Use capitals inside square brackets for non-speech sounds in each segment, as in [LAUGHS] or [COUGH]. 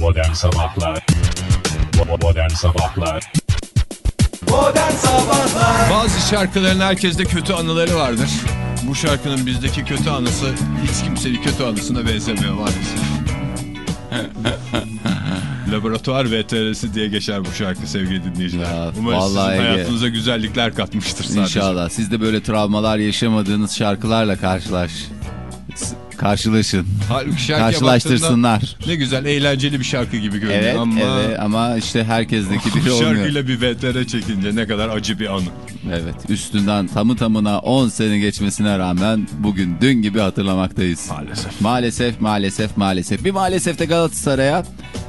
Modern Sabahlar Modern Sabahlar Modern Sabahlar Bazı şarkıların herkeste kötü anıları vardır. Bu şarkının bizdeki kötü anısı hiç kimsenin kötü anısına benzemiyor maalesef. [LAUGHS] Laboratuvar VTR'si diye geçer bu şarkı sevgili dinleyiciler. Ya, Umarım sizin Ege. hayatınıza güzellikler katmıştır sadece. İnşallah. Siz de böyle travmalar yaşamadığınız şarkılarla karşılaş. Karşılaşın. Halbuki şarkıya Karşılaştırsınlar. Ne güzel eğlenceli bir şarkı gibi görünüyor Evet, ama... evet ama işte herkesteki biri Bu olmuyor. şarkıyla bir VTR çekince ne kadar acı bir anı. Evet, üstünden tamı tamına 10 sene geçmesine rağmen bugün dün gibi hatırlamaktayız. Maalesef. Maalesef, maalesef, maalesef. Bir maalesef de Galatasaray'a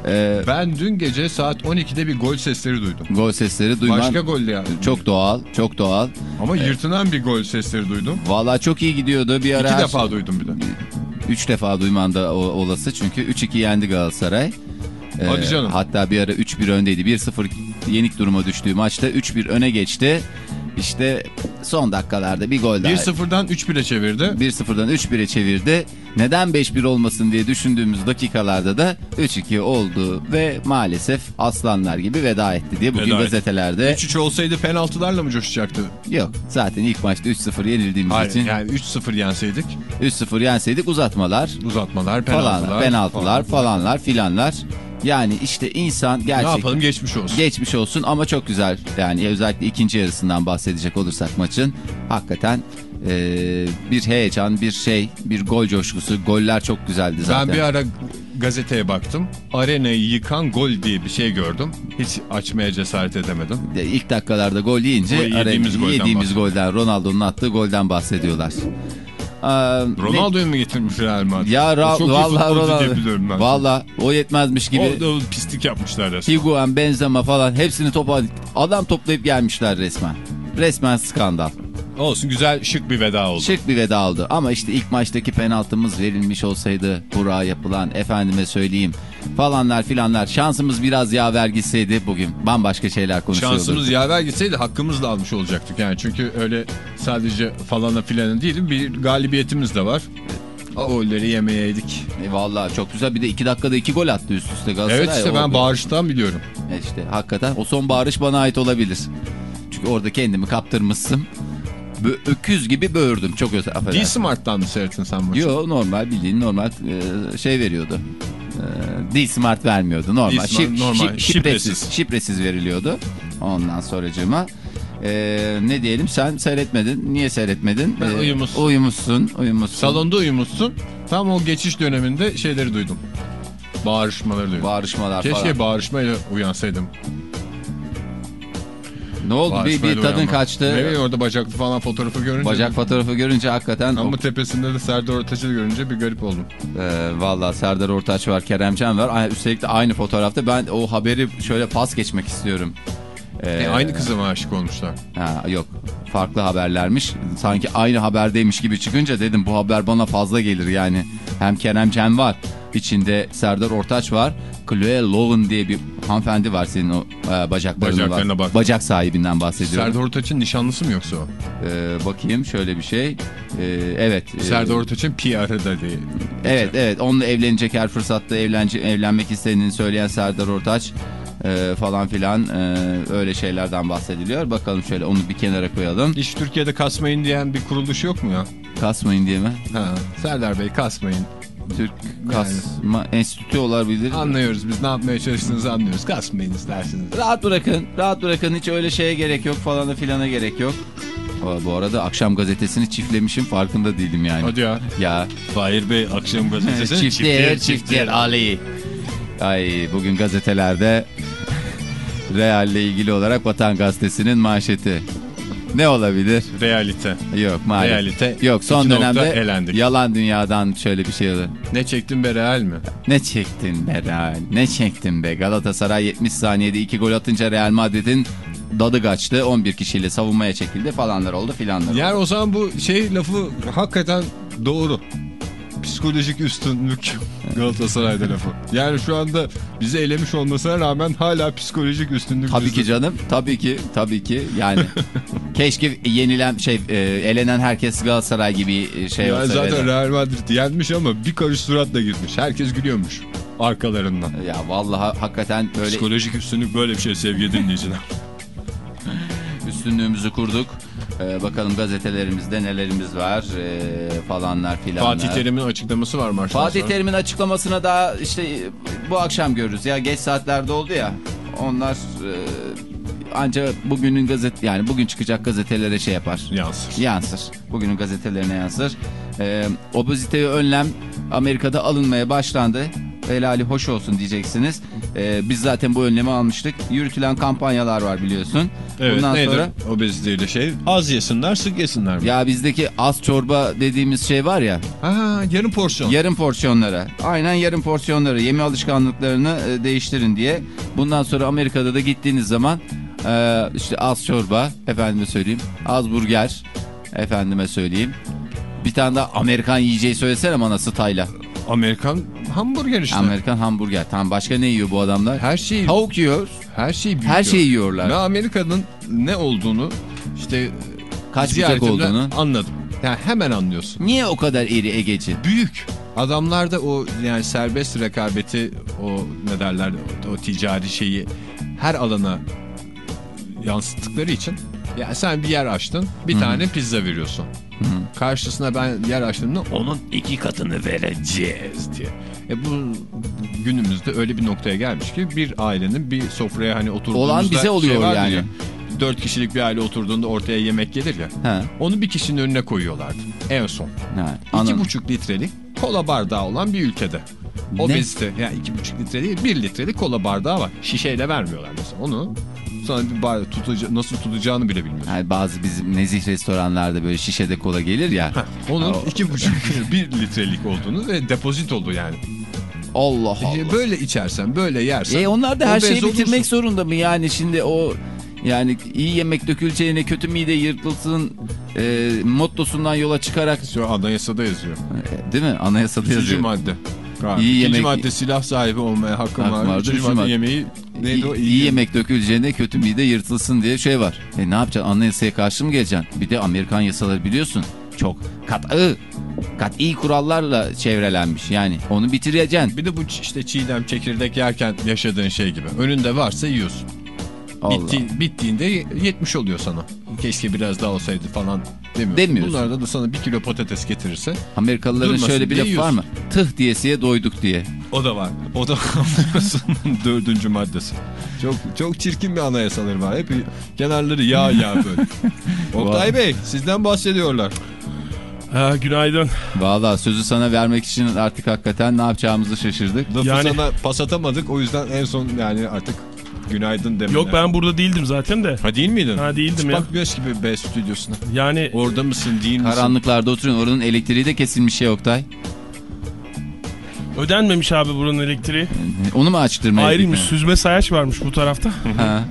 e, Ben dün gece saat 12'de bir gol sesleri duydum. gol sesleri duyman Başka gol yani. çok doğal, çok doğal. Ama yırtılan bir gol sesleri duydum. Vallahi çok iyi gidiyordu bir ara. İki defa duydum bir de. Üç defa duyman da olası çünkü 3-2 yendi Galatasaray. Ee, Hadi canım. Hatta bir ara 3-1 öndeydi. 1-0 yenik duruma düştüğü maçta 3-1 öne geçti. İşte son dakikalarda bir gol daha. 1-0'dan 3-1'e çevirdi. 1-0'dan 3-1'e çevirdi. Neden 5-1 olmasın diye düşündüğümüz dakikalarda da 3-2 oldu ve maalesef aslanlar gibi veda etti diye bugün Veda gazetelerde 3-3 olsaydı penaltılarla mı coşacaktı? yok. Zaten ilk maçta 3-0 yenildiğimiz Hayır için yani 3-0 yenseydik 3-0 yenseydik uzatmalar uzatmalar, penaltılar. penaltılar falanlar filanlar. Yani işte insan Ne gerçekten yapalım geçmiş olsun. geçmiş olsun ama çok güzel. Yani özellikle ikinci yarısından bahsedecek olursak maçın hakikaten e, bir heyecan, bir şey, bir gol coşkusu. Goller çok güzeldi zaten. ben bir ara gazeteye baktım. Arenayı yıkan gol diye bir şey gördüm. Hiç açmaya cesaret edemedim. De İlk dakikalarda gol yiyince Gol yediğimiz ara- golden yediğimiz golden Ronaldo'nun attığı golden bahsediyorlar. Ne- Ronaldo'yu mu getirmiş Real Madrid? Ya Ra O çok vallahi Ronaldo. Vallahi o yetmezmiş gibi. O da pislik yapmışlar resmen. Higuain, Benzema falan hepsini topa adam toplayıp gelmişler resmen. Resmen skandal. Olsun güzel şık bir veda oldu. Şık bir veda oldu. Ama işte ilk maçtaki penaltımız verilmiş olsaydı Burak'a yapılan efendime söyleyeyim falanlar filanlar şansımız biraz yaver gitseydi bugün bambaşka şeyler konuşuyorduk. Şansımız yaver gitseydi hakkımızla almış olacaktık yani. Çünkü öyle sadece falana filanın değil bir galibiyetimiz de var. O golleri yemeyeydik. E, vallahi çok güzel bir de iki dakikada iki gol attı üst üste Galatasaray. Evet işte ben O- bağırıştan biliyorum. E işte hakikaten o son bağırış bana ait olabilir. Çünkü orada kendimi kaptırmışsın. Öküz gibi böğürdüm çok özür affedersin. D Smart'tan mı seyrettin sen maçı? Yo normal bildiğin normal e, şey veriyordu. E, D-Smart vermiyordu normal. Şif- normal, şifresiz. şifresiz. Şifresiz veriliyordu. Ondan sonracığıma. E, ne diyelim sen seyretmedin. Niye seyretmedin? Ben E, uyumuşsun. Uyumuşsun. Uyumuşsun. Salonda uyumuşsun. Tam o geçiş döneminde şeyleri duydum. Bağırışmaları duydum. Bağırışmalar Keşke falan. bağırışmayla uyansaydım. Ne oldu? Bir, bir tadın uyanmak. kaçtı. Ne bileyim orada bacaklı falan fotoğrafı görünce. Bacak fotoğrafı görünce hakikaten Ama tepesinde de Serdar Ortaç'ı görünce bir garip oldum. Ee, Valla Serdar Ortaç var, Keremcan var. Üstelik de aynı fotoğrafta. Ben o haberi şöyle pas geçmek istiyorum. Ee, E, aynı kıza mı aşık olmuşlar? Ha, yok farklı haberlermiş. Sanki aynı haberdeymiş gibi çıkınca dedim bu haber bana fazla gelir yani. Hem Keremcan var. içinde Serdar Ortaç var. Chloe Lowen diye bir hanımefendi var senin o e, bacaklarına bak. Bacak sahibinden bahsediyorum. Serdar Ortaç'ın nişanlısı mı yoksa o? Ee, bakayım şöyle bir şey. Ee, evet. e, Serdar Ortaç'ın PR'ı da değil. Evet evet onunla evlenecek her fırsatta evlence, evlenmek istediğini söyleyen Serdar Ortaç e, falan filan e, öyle şeylerden bahsediliyor. Bakalım şöyle onu bir kenara koyalım. Hiç Türkiye'de kasmayın diyen bir kuruluş yok mu ya? Kasmayın diye mi? Ha, Serdar Bey kasmayın. Türk Kasma Enstitü olabilir. Anlıyoruz biz ne yapmaya çalıştığınızı anlıyoruz. Kasmayın isterseniz. Rahat bırakın. Rahat bırakın. Hiç öyle şeye gerek yok falana filana gerek yok. Bu arada akşam gazetesini çiftlemişim farkında değilim yani. Hadi ya. Ya Fahir Bey akşam [LAUGHS] gazetesi. çiftler çiftler Ali. Ay bugün gazetelerde [LAUGHS] Real'le ilgili olarak Vatan Gazetesi'nin manşeti. Ne olabilir? Realite. Yok maalesef. Realite. Yok son dönemde elendik. yalan dünyadan şöyle bir şey oldu. Ne çektin be Real mi? Ne çektin be Real? Ne çektin be? Galatasaray 70 saniyede 2 gol atınca Real Madrid'in dadı kaçtı. 11 kişiyle savunmaya çekildi falanlar oldu filanlar oldu. Yani o zaman bu şey lafı hakikaten doğru. Psikolojik üstünlük Galatasaray'da lafı. Yani şu anda bizi elemiş olmasına rağmen hala psikolojik üstünlük. Tabii bizde. ki canım. Tabii ki. Tabii ki. Yani [LAUGHS] keşke yenilen şey e, elenen herkes Galatasaray gibi şey Yani olsa. zaten Real Madrid yenmiş ama bir karış suratla girmiş. Herkes gülüyormuş. arkalarından. Ya vallahi hakikaten böyle Psikolojik üstünlük böyle bir şey sevgili dinleyiciler. [LAUGHS] üstünlüğümüzü kurduk. Ee, bakalım gazetelerimizde nelerimiz var ee, falanlar filanlar. Fatih Terim'in açıklaması var maçtan Fatih. Terim'in açıklamasına daha işte e, bu akşam görürüz. Ya geç saatlerde oldu ya. Onlar e, ancak bugünün gazete yani bugün çıkacak gazetelere şey yapar. Yansır. Yansır. Bugünün gazetelerine yansır. Ee, obeziteye önlem Amerika'da alınmaya başlandı. Helali hoş olsun diyeceksiniz. Ee, biz zaten bu önlemi almıştık. Yürütülen kampanyalar var biliyorsun. Evet Bundan nedir sonra obeziteyle şey? Az yesinler sık yesinler mi? ya bizdeki az çorba dediğimiz şey var ya. Ha, yarım porsiyon. Yarım porsiyonlara. Aynen yarım porsiyonları. Yeme alışkanlıklarını e, değiştirin diye. Bundan sonra Amerika'da da gittiğiniz zaman e, işte az çorba, efendime söyleyeyim. Az burger, efendime söyleyeyim. Bir tane daha Amerikan yiyeceği söylesene bana stayla. Amerikan hamburger işte. Amerikan hamburger. Tamam başka ne yiyor bu adamlar? Her şeyi Tavuk yiyor. her şeyi büyüyor. Her şeyi yiyorlar. Ve Amerika'nın ne olduğunu işte Kaç ziyaretimde olduğunu. anladım. Yani hemen anlıyorsun. Niye o kadar iri Egeci? Büyük. Adamlarda o yani serbest rekabeti o ne derler o, o ticari şeyi her alana yansıttıkları için ya sen bir yer açtın bir tane pizza veriyorsun. Karşısına ben yer açtığımda onun iki katını vereceğiz diye. E bu günümüzde öyle bir noktaya gelmiş ki bir ailenin bir sofraya hani oturduğumuzda Olan bize oluyor vardır yani. ya, Dört kişilik bir aile oturduğunda ortaya yemek gelir ya. Ha. Onu bir kişinin önüne koyuyorlardı en son. Ha, İki buçuk litrelik kola bardağı olan bir ülkede. Obezite yani iki buçuk litre değil bir litrelik kola bardağı var. Şişeyle vermiyorlar mesela onu. Sonra bir bardak tutuca nasıl tutacağını bile bilmiyorsun. Yani bazı bizim nezih restoranlarda böyle şişede kola gelir ya. Onun Ha, o- iki buçuk [LAUGHS] bir litrelik olduğunu ve depozit oldu yani. Allah Allah. E, Böyle içersen böyle yersen. E onlar da her şeyi bitirmek olursun. zorunda mı yani şimdi o yani iyi yemek döküleceğine kötü mide yırtılsın e, mottosundan yola çıkarak anayasada yazıyor. e, değil mi anayasada Üçüncü yazıyor. madde. Galiba. İyi yemek- madde silah sahibi olmaya hakkım var. vardır. Üçüncü Üçüncü madde yemeği neydi o? İyi, iyi yemek döküleceğine kötü mide yırtılsın diye şey var. E ne yapacaksın anayasaya karşı mı geleceksin? Bir de Amerikan yasaları biliyorsun çok katı kat'i kurallarla çevrelenmiş yani onu bitireceksin. Bir de bu işte çiğdem çekirdek yerken yaşadığın şey gibi. Önünde varsa yiyorsun. Allah. Bitti, bittiğinde yetmiş oluyor sana. Keşke biraz daha olsaydı falan demiyorsun. Demiyorsun. Bunlarda da sana bir kilo patates getirirse Amerikalıların şöyle bir lafı var mı? Tıh diyesiye doyduk diye. o da var. O da [LAUGHS] dördüncü maddesi. Çok çok çirkin bir anayasaları var. Hep kenarları yağ [LAUGHS] yağ böyle. Oktay Bey sizden bahsediyorlar. Ha, günaydın. Valla sözü sana vermek için artık hakikaten ne yapacağımızı şaşırdık. Lafı Yani- sana pas atamadık o yüzden en son yani artık günaydın demeler. Yok ben burada değildim zaten de. Ha değil miydin? Ha, değildim ya. Bak göz gibi B stüdyosuna. Yani Orada mısın değil misin? Karanlıklarda oturuyorsun oranın elektriği de kesilmiş şey Oktay. ödenmemiş abi buranın elektriği. Onu mu açtırmaya Ayrıymış. gittin? Süzme sayaç varmış bu tarafta. Ha.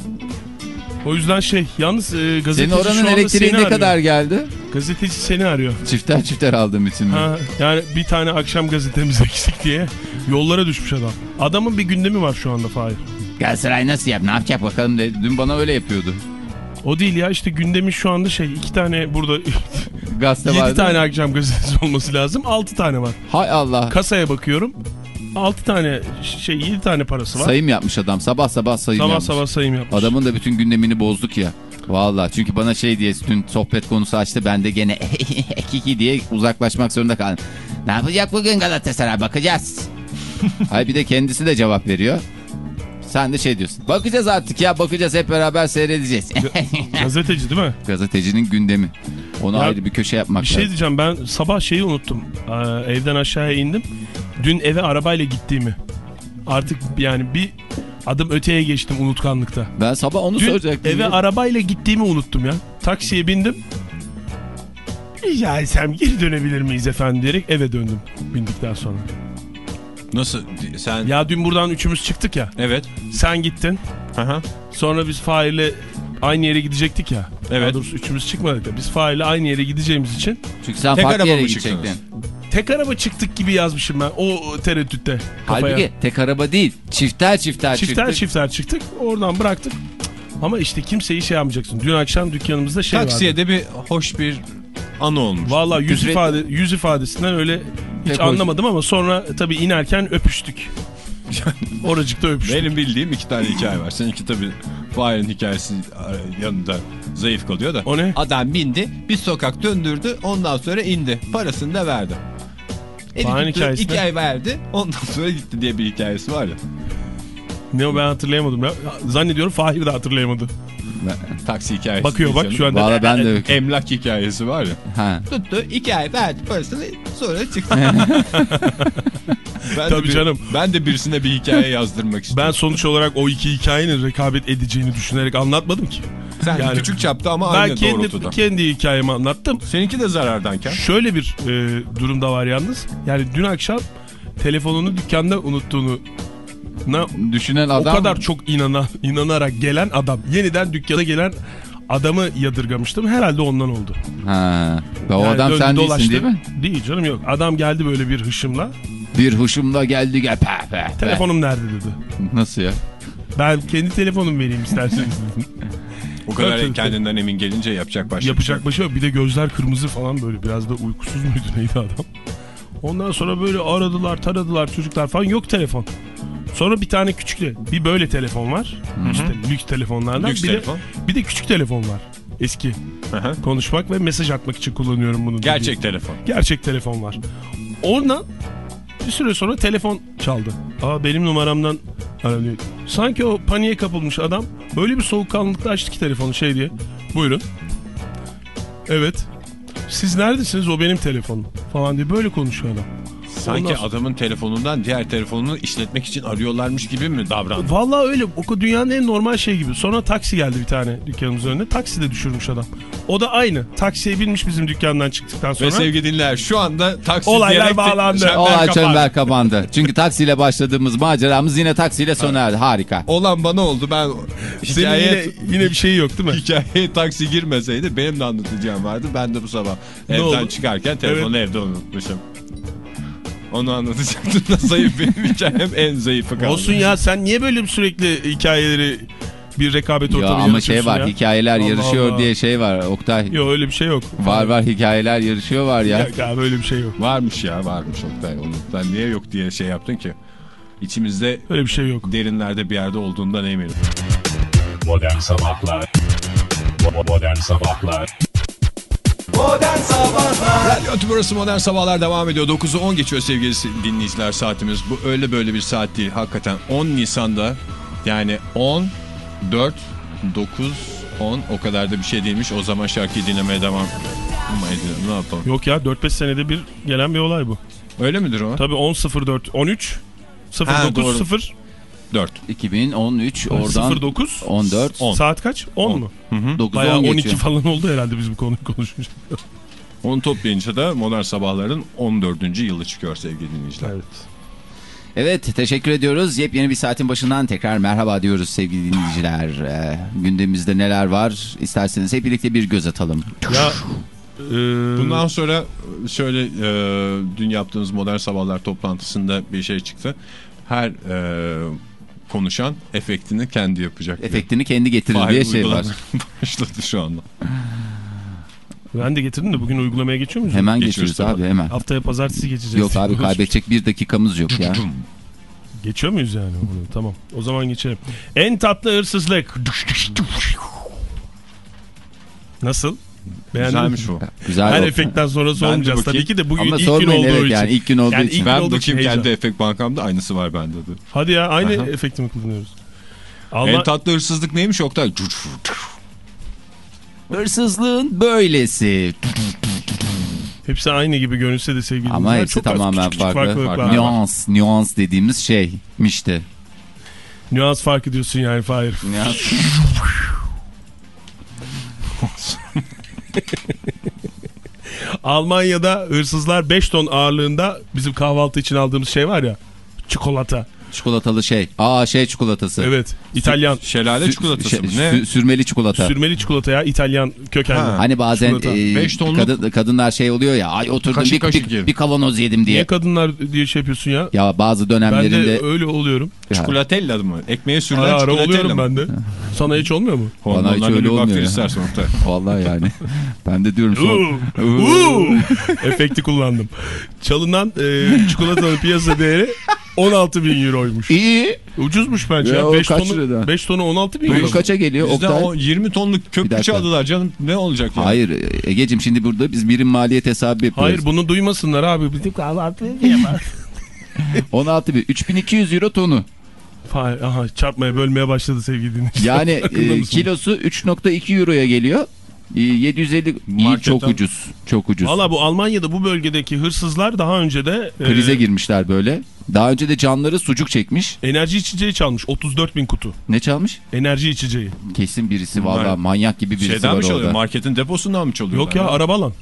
O yüzden şey yalnız e, gazeteci Senin oranın elektriği ne arıyor. kadar geldi? Gazeteci seni arıyor. Çifter çifter aldım bütün. Ha, yani bir tane akşam gazetemiz eksik [LAUGHS] diye yollara düşmüş adam. Adamın bir gündemi var şu anda Fahir. Galatasaray nasıl yap ne yapacak bakalım de. Dün bana öyle yapıyordu. O değil ya işte gündemi şu anda şey iki tane burada [LAUGHS] Gazete yedi vardı. tane akşam gazetesi olması lazım. Altı tane var. Hay Allah. Kasaya bakıyorum. Altı tane şey yedi tane parası var. Sayım yapmış adam. Sabah sabah sayım sabah yapmış. sabah sayım yapmış. Adamın da bütün gündemini bozduk ya. Valla çünkü bana şey diye dün sohbet konusu açtı. Ben de gene [LAUGHS] kiki diye uzaklaşmak zorunda kaldım. Ne yapacak bugün Galatasaray bakacağız. [LAUGHS] Hayır bir de kendisi de cevap veriyor. Sen de şey diyorsun. Bakacağız artık ya bakacağız hep beraber seyredeceğiz. [LAUGHS] Gazeteci değil mi? Gazetecinin gündemi. Onu Ya, ayrı bir köşe yapmak Bir şey lazım. diyeceğim ben sabah şeyi unuttum. Ee, evden aşağıya indim. Dün eve arabayla gittiğimi. Artık yani bir adım öteye geçtim unutkanlıkta. Ben sabah onu Dün soracaktım. eve ya. arabayla gittiğimi unuttum ya. Taksiye bindim. Rica etsem geri dönebilir miyiz efendim diyerek eve döndüm bindikten sonra. Nasıl? Sen... Ya dün buradan üçümüz çıktık ya. Evet. Sen gittin. Aha. Sonra biz Fahir'le aynı yere gidecektik ya. Evet. Daha doğrusu üçümüz çıkmadık da. Biz Fahir'le aynı yere gideceğimiz için Çünkü sen Tek farklı araba yere mı gidecektin. çıktınız? tek araba çıktık gibi yazmışım ben o tereddütte. Kafaya. Halbuki tek araba değil. Çifter çifter, Çifter çıktık. çifter çıktık. Oradan bıraktık. Ama işte kimseyi şey yapmayacaksın. Dün akşam dükkanımızda şey Taksiye vardı. de bir hoş bir anı olmuş. Valla yüz, ifade, yüz ifadesinden öyle hiç hoş. anlamadım ama sonra tabii inerken öpüştük. [LAUGHS] Oracıkta öpüştük. Benim bildiğim iki tane hikaye var. Seninki tabii Fahir'in hikayesi e, yanında zayıf kalıyor da. O ne? Adam bindi bir sokak döndürdü ondan sonra indi. Parasını da verdi. Fahir'in hikayesi iki ay verdi ondan sonra gitti diye bir hikayesi var ya. Ne o ben hatırlayamadım ya. Zannediyorum Fahir de hatırlayamadı. Taksi hikayesi. Bakıyor bak değil şu anda. Valla ben de... Emlak hikayesi var ya. Ha. Tuttu iki ay verdi parasını sonra çıktı. [LAUGHS] ben Tabii de bir- canım. Ben de birisine bir hikaye yazdırmak Ben istiyorum. sonuç olarak o iki hikayenin rekabet edeceğini düşünerek anlatmadım ki. Sen yani- küçük çapta ama Ben aynı kendi, doğrultuda. kendi hikayemi anlattım. Seninki de zarardanken. Şöyle bir e, durumda var yalnız. Yani dün akşam telefonunu dükkanda unuttuğunu Düşünen o adam... kadar çok inana, inanarak gelen adam. Yeniden dükkana gelen adamı yadırgamıştım. Herhalde ondan oldu. Ha. Ve o Yani adam sen değilsin dolaştı. değil mi? Değil canım yok. Adam geldi böyle bir hışımla. Bir huşumla geldi gel. Pe, pe, pe. Telefonum nerede dedi. Nasıl ya? Ben kendi telefonumu vereyim isterseniz. [LAUGHS] O kadar tabii. kendinden emin gelince yapacak başka Yapacak bir şey yok. Bir de gözler kırmızı falan böyle. Biraz da uykusuz muydu neydi adam? Ondan sonra böyle aradılar taradılar çocuklar falan. Yok telefon. Sonra bir tane küçük bir böyle telefon var. İşte lüks telefonlardan. Lüks bir telefon. De, bir de küçük telefon var. Eski. Hı hı. Konuşmak ve mesaj atmak için kullanıyorum bunu. Gerçek telefon. Gerçek telefon var. Oradan bir süre sonra telefon çaldı. Aa benim numaramdan aranıyor. Sanki o paniğe kapılmış adam böyle bir soğukkanlılıkla açtı ki telefonu şey diye. Buyurun. Evet. Siz neredesiniz o benim telefonum falan diye böyle konuşuyor adam. Sanki Ondan adamın telefonundan diğer telefonunu işletmek için arıyorlarmış gibi mi davrandı? Vallahi öyle. O dünyanın en normal şey gibi. Sonra taksi geldi bir tane dükkanımızın önüne. Taksi de düşürmüş adam. O da aynı. Taksiye binmiş bizim dükkandan çıktıktan sonra. Ve sevgili dinleyer şu anda taksi Olaylar diyerek bağlandı. çember Olay kapandı. çember kapandı. Çünkü taksiyle başladığımız maceramız yine taksiyle sona erdi. Harika. Olan bana oldu ben hikaye, yine, yine bir şey yok değil mi? hikayeye taksi girmeseydi benim de anlatacağım vardı. Ben de bu sabah evden oldu? çıkarken telefonu evde unutmuşum. Onu anlatacaktım da zayıf benim hikayem en zayıfı kaldı. Olsun ya sen niye böyle sürekli hikayeleri bir rekabet Ya ortamı ama yaratıyorsun şey var ya? hikayeler Allah yarışıyor Allah. diye şey var Oktay. Yok öyle bir şey yok. Var var hikayeler yarışıyor var ya. Ya, ya böyle bir şey yok. Varmış ya varmış Oktay. Onu ben niye yok diye şey yaptın ki? İçimizde Öyle bir şey yok. derinlerde bir yerde olduğundan eminim. Modern Sabahlar Bo- Modern Sabahlar Radyo Tübrası Modern Sabahlar devam ediyor. 9'u 10 geçiyor sevgili dinleyiciler saatimiz. Bu öyle böyle bir saat değil. Hakikaten 10 Nisan'da yani 10, 4, 9, 10 o kadar da bir şey değilmiş. O zaman şarkıyı dinlemeye devam edelim. Ne yapalım? Yok ya 4-5 senede bir gelen bir olay bu. Öyle midir o? Tabii 10-04, 13, 09, doğru. 0, 4. 2013 oradan 09. 14 On. Saat kaç? 10 mu? 9 Bayağı 10 12 geçiyor. falan oldu herhalde biz bu konuyu konuşunca. [LAUGHS] Onu toplayınca da Modern Sabahların 14. yılı çıkıyor sevgili dinleyiciler. Evet. Evet teşekkür ediyoruz. Yepyeni bir saatin başından tekrar merhaba diyoruz sevgili dinleyiciler. Ee, gündemimizde neler var isterseniz hep birlikte bir göz atalım. Ya e, Bundan sonra şöyle e, dün yaptığımız Modern Sabahlar toplantısında bir şey çıktı. Her e, konuşan efektini kendi yapacak. Efektini kendi getirir Fahir diye şey var. [LAUGHS] başladı şu anda. ben de getirdim de bugün uygulamaya geçiyor muyuz? Hemen Geçiyoruz geçiyoruz abi hemen. Haftaya pazartesi geçeceğiz. Yok abi kaybedecek bir dakikamız yok ya. Geçiyor muyuz yani? onu? Tamam. O zaman geçelim. En tatlı hırsızlık. Nasıl? Beğendin mi? Güzelmiş bu. Güzel Her oldu. efektten sonra sormayacağız tabii ki de bugün Ama ilk gün olduğu evet için. yani ilk gün olduğu Yani için. ilk- Ben bakayım kendi heyecan. efekt bankamda aynısı var bende de. Hadi ya aynı Aha. efekti mi kullanıyoruz? En Alman... tatlı hırsızlık neymiş Oktay? Hırsızlığın böylesi. Hepsi aynı gibi görünse de sevgili Ama hepsi çok tamamen küçük küçük farklı. var. Nüans, nüans dediğimiz şeymişti. Nüans farkı diyorsun yani Fahir. Nüans. [LAUGHS] [LAUGHS] Almanya'da hırsızlar 5 ton ağırlığında bizim kahvaltı için aldığımız şey var ya. Çikolata. Çikolatalı şey. Aa şey çikolatası. Evet. İtalyan. Şelale Sü- çikolatası şey- mı? Ne? sü- sürmeli çikolata. Sürmeli çikolata ya İtalyan kökenli. Ha. Hani bazen e, tonluk- kadın, kadınlar şey oluyor ya ay oturdum Kaşık bir, kaşık bir, bir kavanoz yedim diye. Niye kadınlar diye şey yapıyorsun ya? Ya bazı Ben dönemlerinde de öyle oluyorum. Çikolatella mı? Ekmeğe sürülen ara çikolatella oluyorum mı? ben de. [LAUGHS] Sana hiç olmuyor mu? Bana hiç öyle bir olmuyor istersen Oktay. [LAUGHS] vallahi yani. ben de diyorum. Efekti kullandım. Çalınan e, çikolatanın piyasa değeri [LAUGHS] 16 bin euroymuş. İyi. Ucuzmuş bence Ya ya. o 5 kaç tonu, liradan? 5 tonu 16 bin Bunu euro. kaça geliyor Bizden Oktay? o 20 tonluk köprü çaldılar canım. Ne olacak yani? Hayır Ege'cim şimdi burada biz birim maliyet hesabı yapıyoruz. Hayır bunu duymasınlar abi. Bizim kahvaltı diyemez. 16 [LAUGHS] bin. 3200 euro tonu. Aha, çarpmaya bölmeye başladı sevgili dinleyiciler. Yani [LAUGHS] e, kilosu 3.2 euroya geliyor. E, 750 iyi Marketten- çok ucuz. Çok ucuz. Valla bu Almanya'da bu bölgedeki hırsızlar daha önce de e, Krize girmişler böyle. Daha önce de canları sucuk çekmiş. enerji içeceği çalmış. 34 bin kutu. Ne çalmış? Enerji içeceği. Kesin birisi Bunlar valla manyak gibi birisi Şeyden var mi çalıyor? orada. Marketin deposundan mı çalıyorlar? Yok ya araba lan.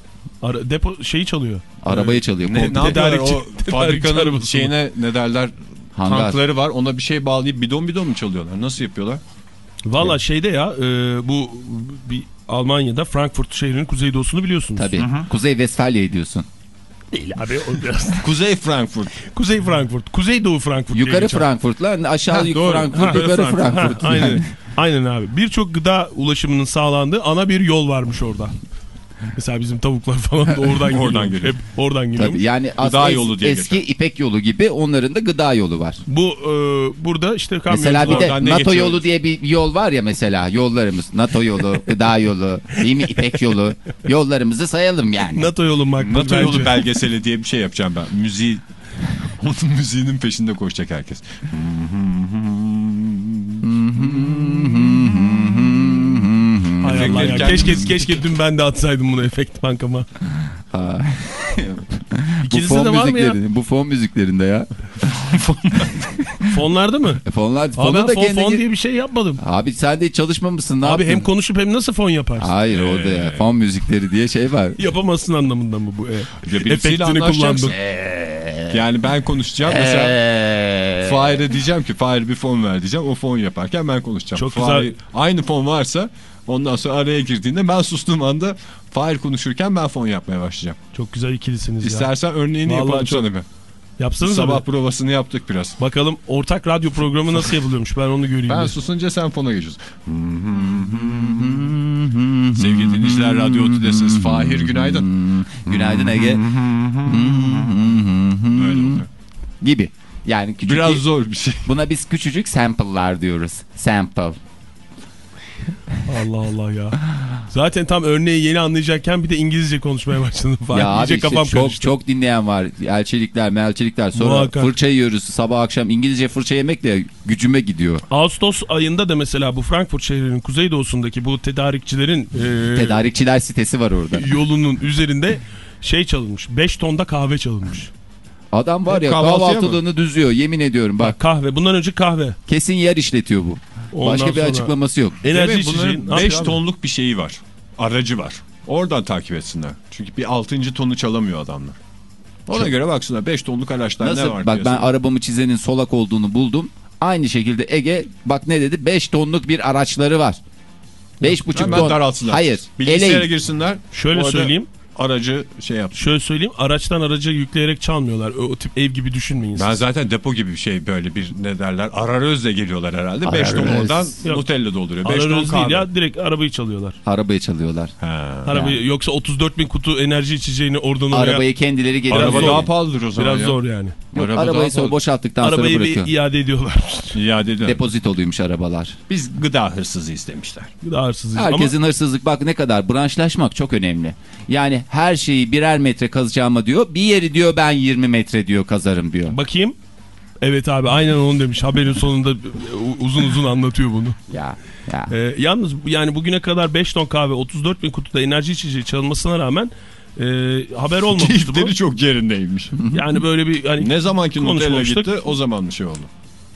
Ara, depo şeyi çalıyor. Arabayı çalıyor. Ne, ne yapıyorlar Tedarikçi- o [LAUGHS] fabrikanın şeyine ne derler Hangar. tankları var ona bir şey bağlayıp bidon bidon mu çalıyorlar? Nasıl yapıyorlar? Valla şeyde ya e, bu bir Almanya'da Frankfurt şehrinin kuzeydoğusunu biliyorsunuz. Tabii. Kuzey Westfalya'yı diyorsun. Değil abi o biraz. [LAUGHS] Kuzey Frankfurt. Kuzey Frankfurt, Kuzeydoğu Frankfurt. diye Yukarı. Frankfurt'la aşağı Ha, yukarı. Frankfurt, Ha, yukarı Ha, Frankfurt. aynen. Yani. Aynen abi. Birçok gıda ulaşımının sağlandığı ana bir yol varmış orada. [LAUGHS] Mesela bizim tavuklar falan da oradan geliyor. Oradan geliyor. Hep oradan geliyor. Tabii yani aslında es- yolu diye eski İpek yolu gibi onların da gıda yolu var. Bu e, burada işte Mesela bir de NATO geçiyor? yolu diye bir yol var ya mesela yollarımız. NATO yolu, [LAUGHS] gıda yolu, değil mi İpek yolu. Yollarımızı sayalım yani. NATO yolu makbul NATO bence. yolu belgeseli diye bir şey yapacağım ben. Müziği [LAUGHS] onun müziğinin peşinde koşacak herkes. Hay Allah ya. Keşke, keşke dün ben de atsaydım bunu efekt bankama. [LAUGHS] Fon de var mı ya? bu fon müziklerinde ya. [LAUGHS] Fonlarda mı? E, Fonlar, Abi fonu ben da fon, kendi... fon diye bir şey yapmadım. Abi sen de çalışmamışsın ne Abi yaptın? hem konuşup hem nasıl fon yaparsın? Hayır orada ya fon müzikleri diye şey var. Yapamazsın anlamında mı bu? E, Ya birisiyle efektini kullandım. Yani ben konuşacağım mesela Eee. Fahir'e diyeceğim ki Fahir bir fon ver diyeceğim. O fon yaparken ben konuşacağım. Çok Fahir- güzel. Aynı fon varsa ondan sonra araya girdiğinde ben sustuğum anda Fahir konuşurken ben fon yapmaya başlayacağım. Çok güzel ikilisiniz ya. İstersen örneğini Vallahi yapalım çok- sana bir. Yapsanız Sabah abi. provasını yaptık biraz. Bakalım ortak radyo programı nasıl yapılıyormuş ben onu göreyim. Ben bir. susunca sen fona geçiyorsun. Sevgili dinleyiciler Radyo Otü'desiniz. Fahir günaydın. Günaydın Ege. Öyle oluyor. Gibi. Yani küçük Biraz bir- zor bir şey. buna biz küçücük sample'lar diyoruz. Sample. Allah Allah ya. Zaten tam örneği yeni anlayacakken bir de İngilizce konuşmaya başladım falan. ya abi işte kafam çok karıştı. çok dinleyen var. Elçilikler, melçilikler. Sonra Muhakkak. fırça yiyoruz sabah akşam. İngilizce fırça yemek de gücüme gidiyor. Ağustos ayında da mesela bu Frankfurt şehrinin kuzeydoğusunda bu tedarikçilerin e, Tedarikçiler sitesi var orada. [LAUGHS] yolunun üzerinde şey çalınmış. 5 tonda kahve çalınmış. Adam var ya Kahvaltıya kahvaltılığını düzüyor yemin ediyorum. Bak kahve. Bundan önce kahve. Kesin yer işletiyor bu. Ondan Başka bir açıklaması yok. Enerji içeceğin. bunların Ne yapıyor 5 abi? tonluk bir şeyi var. Aracı var. Oradan takip etsinler. Çünkü bir 6. tonu çalamıyor adamlar. Ona göre baksınlar 5 tonluk araçlar ne Nasıl? var Bak ben piyasada? arabamı çizenin solak olduğunu buldum. Aynı şekilde Ege bak ne dedi? 5 tonluk bir araçları var. 5,5 Hemen ton. daraltsınlar. Hayır. Bilgisayara eleyin. girsinler. Şöyle söyleyeyim. Aracı şey yap. Şöyle söyleyeyim. Araçtan araca yükleyerek çalmıyorlar. O, o tip ev gibi düşünmeyin. Ben siz. zaten depo gibi bir şey böyle bir ne derler ararözle geliyorlar herhalde. 5 ton oradan. Nutella dolduruyor. 5 ton kahve. değil ya. Direkt arabayı çalıyorlar. Arabayı çalıyorlar. Ha. Arabayı, Yoksa 34 bin kutu enerji içeceğini oradan oraya. Arabayı kendileri gelip Araba zor. daha pahalıdır o zaman Biraz ya. zor yani. Yok, Araba arabayı sonra boşalttıktan Arabayı sonra bir bırakıyor. iade ediyorlar. İade ediyorum. Depozitoluymuş arabalar. Biz gıda hırsızı istemişler. Daha hırsızız. Herkesin hırsızlık bak ne kadar branşlaşmak çok önemli. Yani her şeyi birer metre kazacağıma diyor. Bir yeri diyor ben 20 metre diyor kazarım diyor. Bakayım. Evet abi aynen onu demiş. Haberin sonunda uzun uzun anlatıyor bunu. Ya ya. Ee, yalnız yani bugüne kadar 5 ton kahve 34 bin kutuda enerji içeceği çalınmasına rağmen e, haber olmamıştı bu. Keyifleri çok yerindeymiş. Yani böyle bir hani ne zamanki Nutella gitti o zaman bir şey oldu.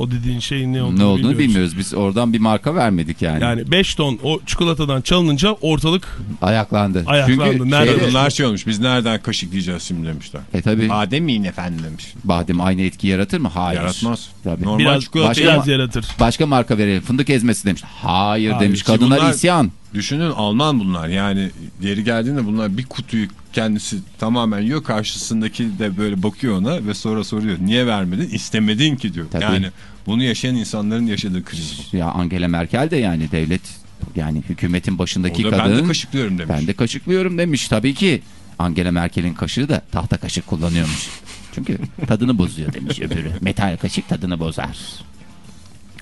O dediğin şeyin ne olduğunu, Ne olduğunu bilmiyoruz. bilmiyoruz. Biz oradan bir marka vermedik yani. Yani 5 ton o çikolatadan çalınınca ortalık Ayaklandı. Ayaklandı. Çünkü Nerede? şeyde- Bunlar şey olmuş biz nereden kaşıklayacağız şimdi demişler. E tabi Badem yiyin efendim demiş. badem aynı etki yaratır mı? Hayır. Yaratmaz. Tabii. Normal biraz, çikolata başka- biraz yaratır. Başka marka verelim. Fındık ezmesi demiş. Hayır, Hayır. demiş. Kadınlar bunlar- isyan. Düşünün Alman bunlar yani yeri geldiğinde bunlar bir kutuyu kendisi tamamen yiyor karşısındaki de böyle bakıyor ona ve sonra soruyor niye vermedin istemedin ki diyor. Tabii. Yani bunu yaşayan insanların yaşadığı kriz bu. Ya Angela Merkel de yani devlet yani hükümetin başındaki kadın. ben de kaşıklıyorum demiş. Ben de kaşıklıyorum demiş. Tabii ki Angela Merkel'in kaşığı da tahta kaşık kullanıyormuş. [LAUGHS] Çünkü tadını bozuyor demiş öbürü. Metal kaşık tadını bozar.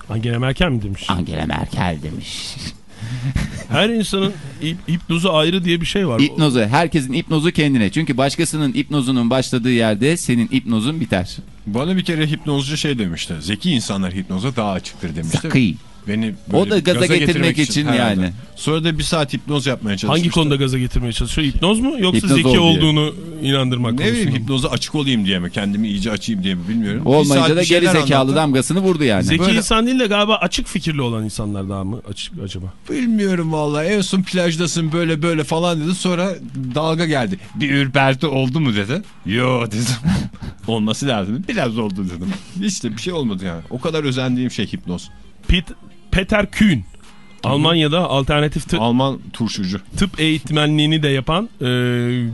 Angela Merkel mi demiş? Angela Merkel demiş. [LAUGHS] Her insanın ip, hipnozu ayrı diye bir şey var. İpnozu. Herkesin ipnozu kendine. Çünkü başkasının ipnozunun başladığı yerde senin ipnozun biter. Bana bir kere hipnozcu şey demişti. Zeki insanlar hipnoza daha açıktır demişti. Sakın. Beni O da gaza getirmek için herhalde. yani. Sonra da bir saat hipnoz yapmaya çalışmıştı. Hangi konuda gaza getirmeye çalışıyor? Hipnoz mu yoksa Hipnoz zeki ol diye. olduğunu inandırmak Ne bileyim hipnoza açık olayım diye mi? Kendimi iyice açayım diye mi bilmiyorum. Bir Olmayınca saat da geri zekalı anlattı. damgasını vurdu yani. Zeki Böyle- insan değil de galiba açık fikirli olan insanlar daha mı açık acaba? Bilmiyorum vallahi. En son plajdasın böyle böyle falan dedi. Sonra dalga geldi. Bir ürperti oldu mu dedi. Yo dedim. [LAUGHS] Olması lazım. Biraz oldu dedim. İşte bir şey olmadı yani. O kadar özendiğim şey hipnoz. Pit, Peter Kühn. Almanya'da alternatif tıp, Alman turşucu. tıp eğitmenliğini de yapan e,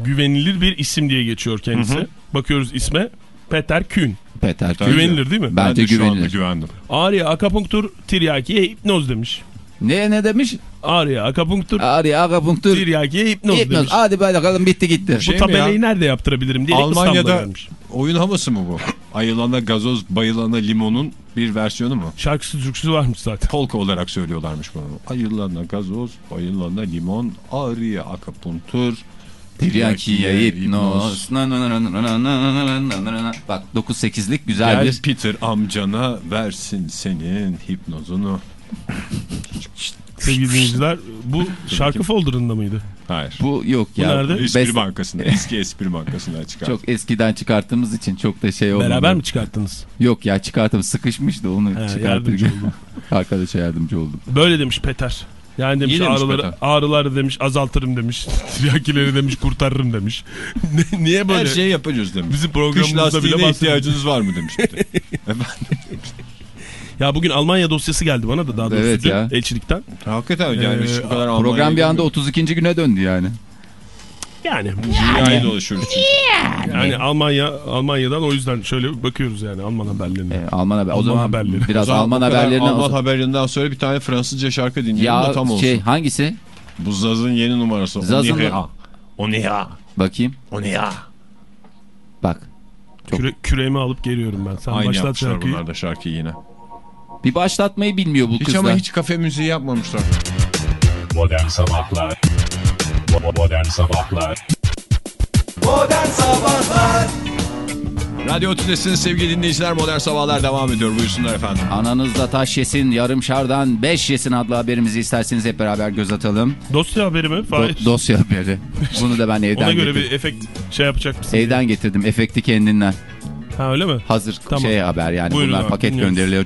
güvenilir bir isim diye geçiyor kendisi. Bakıyoruz isme. Peter Kühn. Peter Tabii. Güvenilir değil mi? Ben- Bence de şu anda güvenilir. güvendim. Ağrıya akapunktur, tiryakiye hipnoz demiş. Ne ne demiş? Ağrıya akapunktur. Ağrıya akapunktur. Tiryakiye hipnoz, hipnoz demiş. Hadi bakalım bitti gitti. Şey Bu tabelayı ya? nerede yaptırabilirim diye Almanya'da oyun havası mı bu? Ayılana gazoz, bayılana limonun bir versiyonu mu? Şarkısı türküsü varmış zaten. Polka olarak söylüyorlarmış bunu. Ayılana gazoz, bayılana limon, ağrıya akapunktur. Tiryakiye hipnoz. Bak 9-8'lik güzel Gel bir... Peter amcana versin senin hipnozunu. Sevgili dinleyiciler bu şarkı folderında mıydı? Hayır. bu yok Bu ya. nerede? Espri Best- Bankası'nda, [LAUGHS] eski Espri Bankası'ndan çıkar. Çok eskiden çıkarttığımız için çok da şey olmadı. Beraber mi çıkarttınız? Yok ya çıkarttım sıkışmıştı onu He, [LAUGHS] oldum. Arkadaşa yardımcı oldum. Böyle demiş Peter. Yani demiş demiş ağrıları, Peter. ağrıları demiş azaltırım demiş. [LAUGHS] Tiryakileri demiş kurtarırım demiş. Niye böyle? Her şeyi yapacağız demiş. Bizim programımızda bile ihtiyacınız var mı demiş. Efendim? Ya bugün Almanya dosyası geldi bana da daha doğrusu Evet dün ya. elçilikten. Hakikaten yani Ee, bu kadar Program bir anda gidemiyorum. 32. güne döndü yani. Yani Dünyayı dolaşıyoruz çünkü. yani Almanya Almanya'dan o yüzden şöyle bakıyoruz yani Alman haberlerine. Ee, Alman haber. O Alman zaman haberleri. biraz O zaman Alman haberlerine Alman haberinden sonra bir tane Fransızca şarkı dinleyelim ya tam olsun. şey hangisi? Bu Zaz'ın yeni numarası. Zaz'ın- Oniha. Oniha. Bakayım. Oniha. Bak. Çok- Küre, küreğimi alıp geliyorum ben. Sen Aynı başlat yapmışlar şarkıyı. bunlar da şarkıyı yine. Bir başlatmayı bilmiyor bu Hiç kızlar. ama hiç kafe müziği yapmamışlar. Modern Sabahlar Bo- Modern Sabahlar Radyo Tülesi'nin sevgili dinleyiciler Modern Sabahlar devam ediyor. Buyursunlar efendim. Ananızda taş yesin, yarım şardan 5 yesin adlı haberimizi isterseniz hep beraber göz atalım. Dosya haberi mi? Do- Fahir. dosya haberi. Bunu da ben [LAUGHS] evden Ona göre getirdim. bir efekt şey yapacak mısın? Evden getirdim. Efekti kendinden. Ha öyle mi? Hazır Tamam. şey haber yani Buyurun bunlar abi, paket dinliyoruz. gönderiliyor.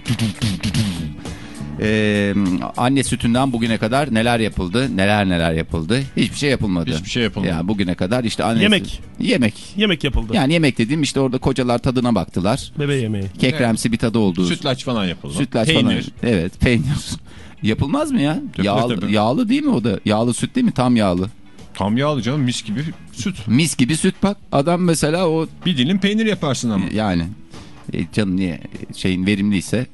Ee, anne sütünden bugüne kadar neler yapıldı? Neler neler yapıldı? Hiçbir şey yapılmadı. Hiçbir şey yapılmadı. Yani bugüne kadar işte anne Yemek. Yemek. Yemek yapıldı. Yani yemek dediğim işte orada kocalar tadına baktılar. Bebe yemeği. Kekremsi bir tadı olduğu. Sütlaç falan yapıldı. Sütlaç Peynir. falan. Evet peynir. [LAUGHS] Yapılmaz mı ya? Yapılır Yağlı, tabii. yağlı değil mi o da? Yağlı süt değil mi? Tam yağlı. Tam yağlı canım mis gibi süt. Mis gibi süt bak. Adam mesela o Bir dilim peynir yaparsın ama. yani e, canım niye şeyin verimliyse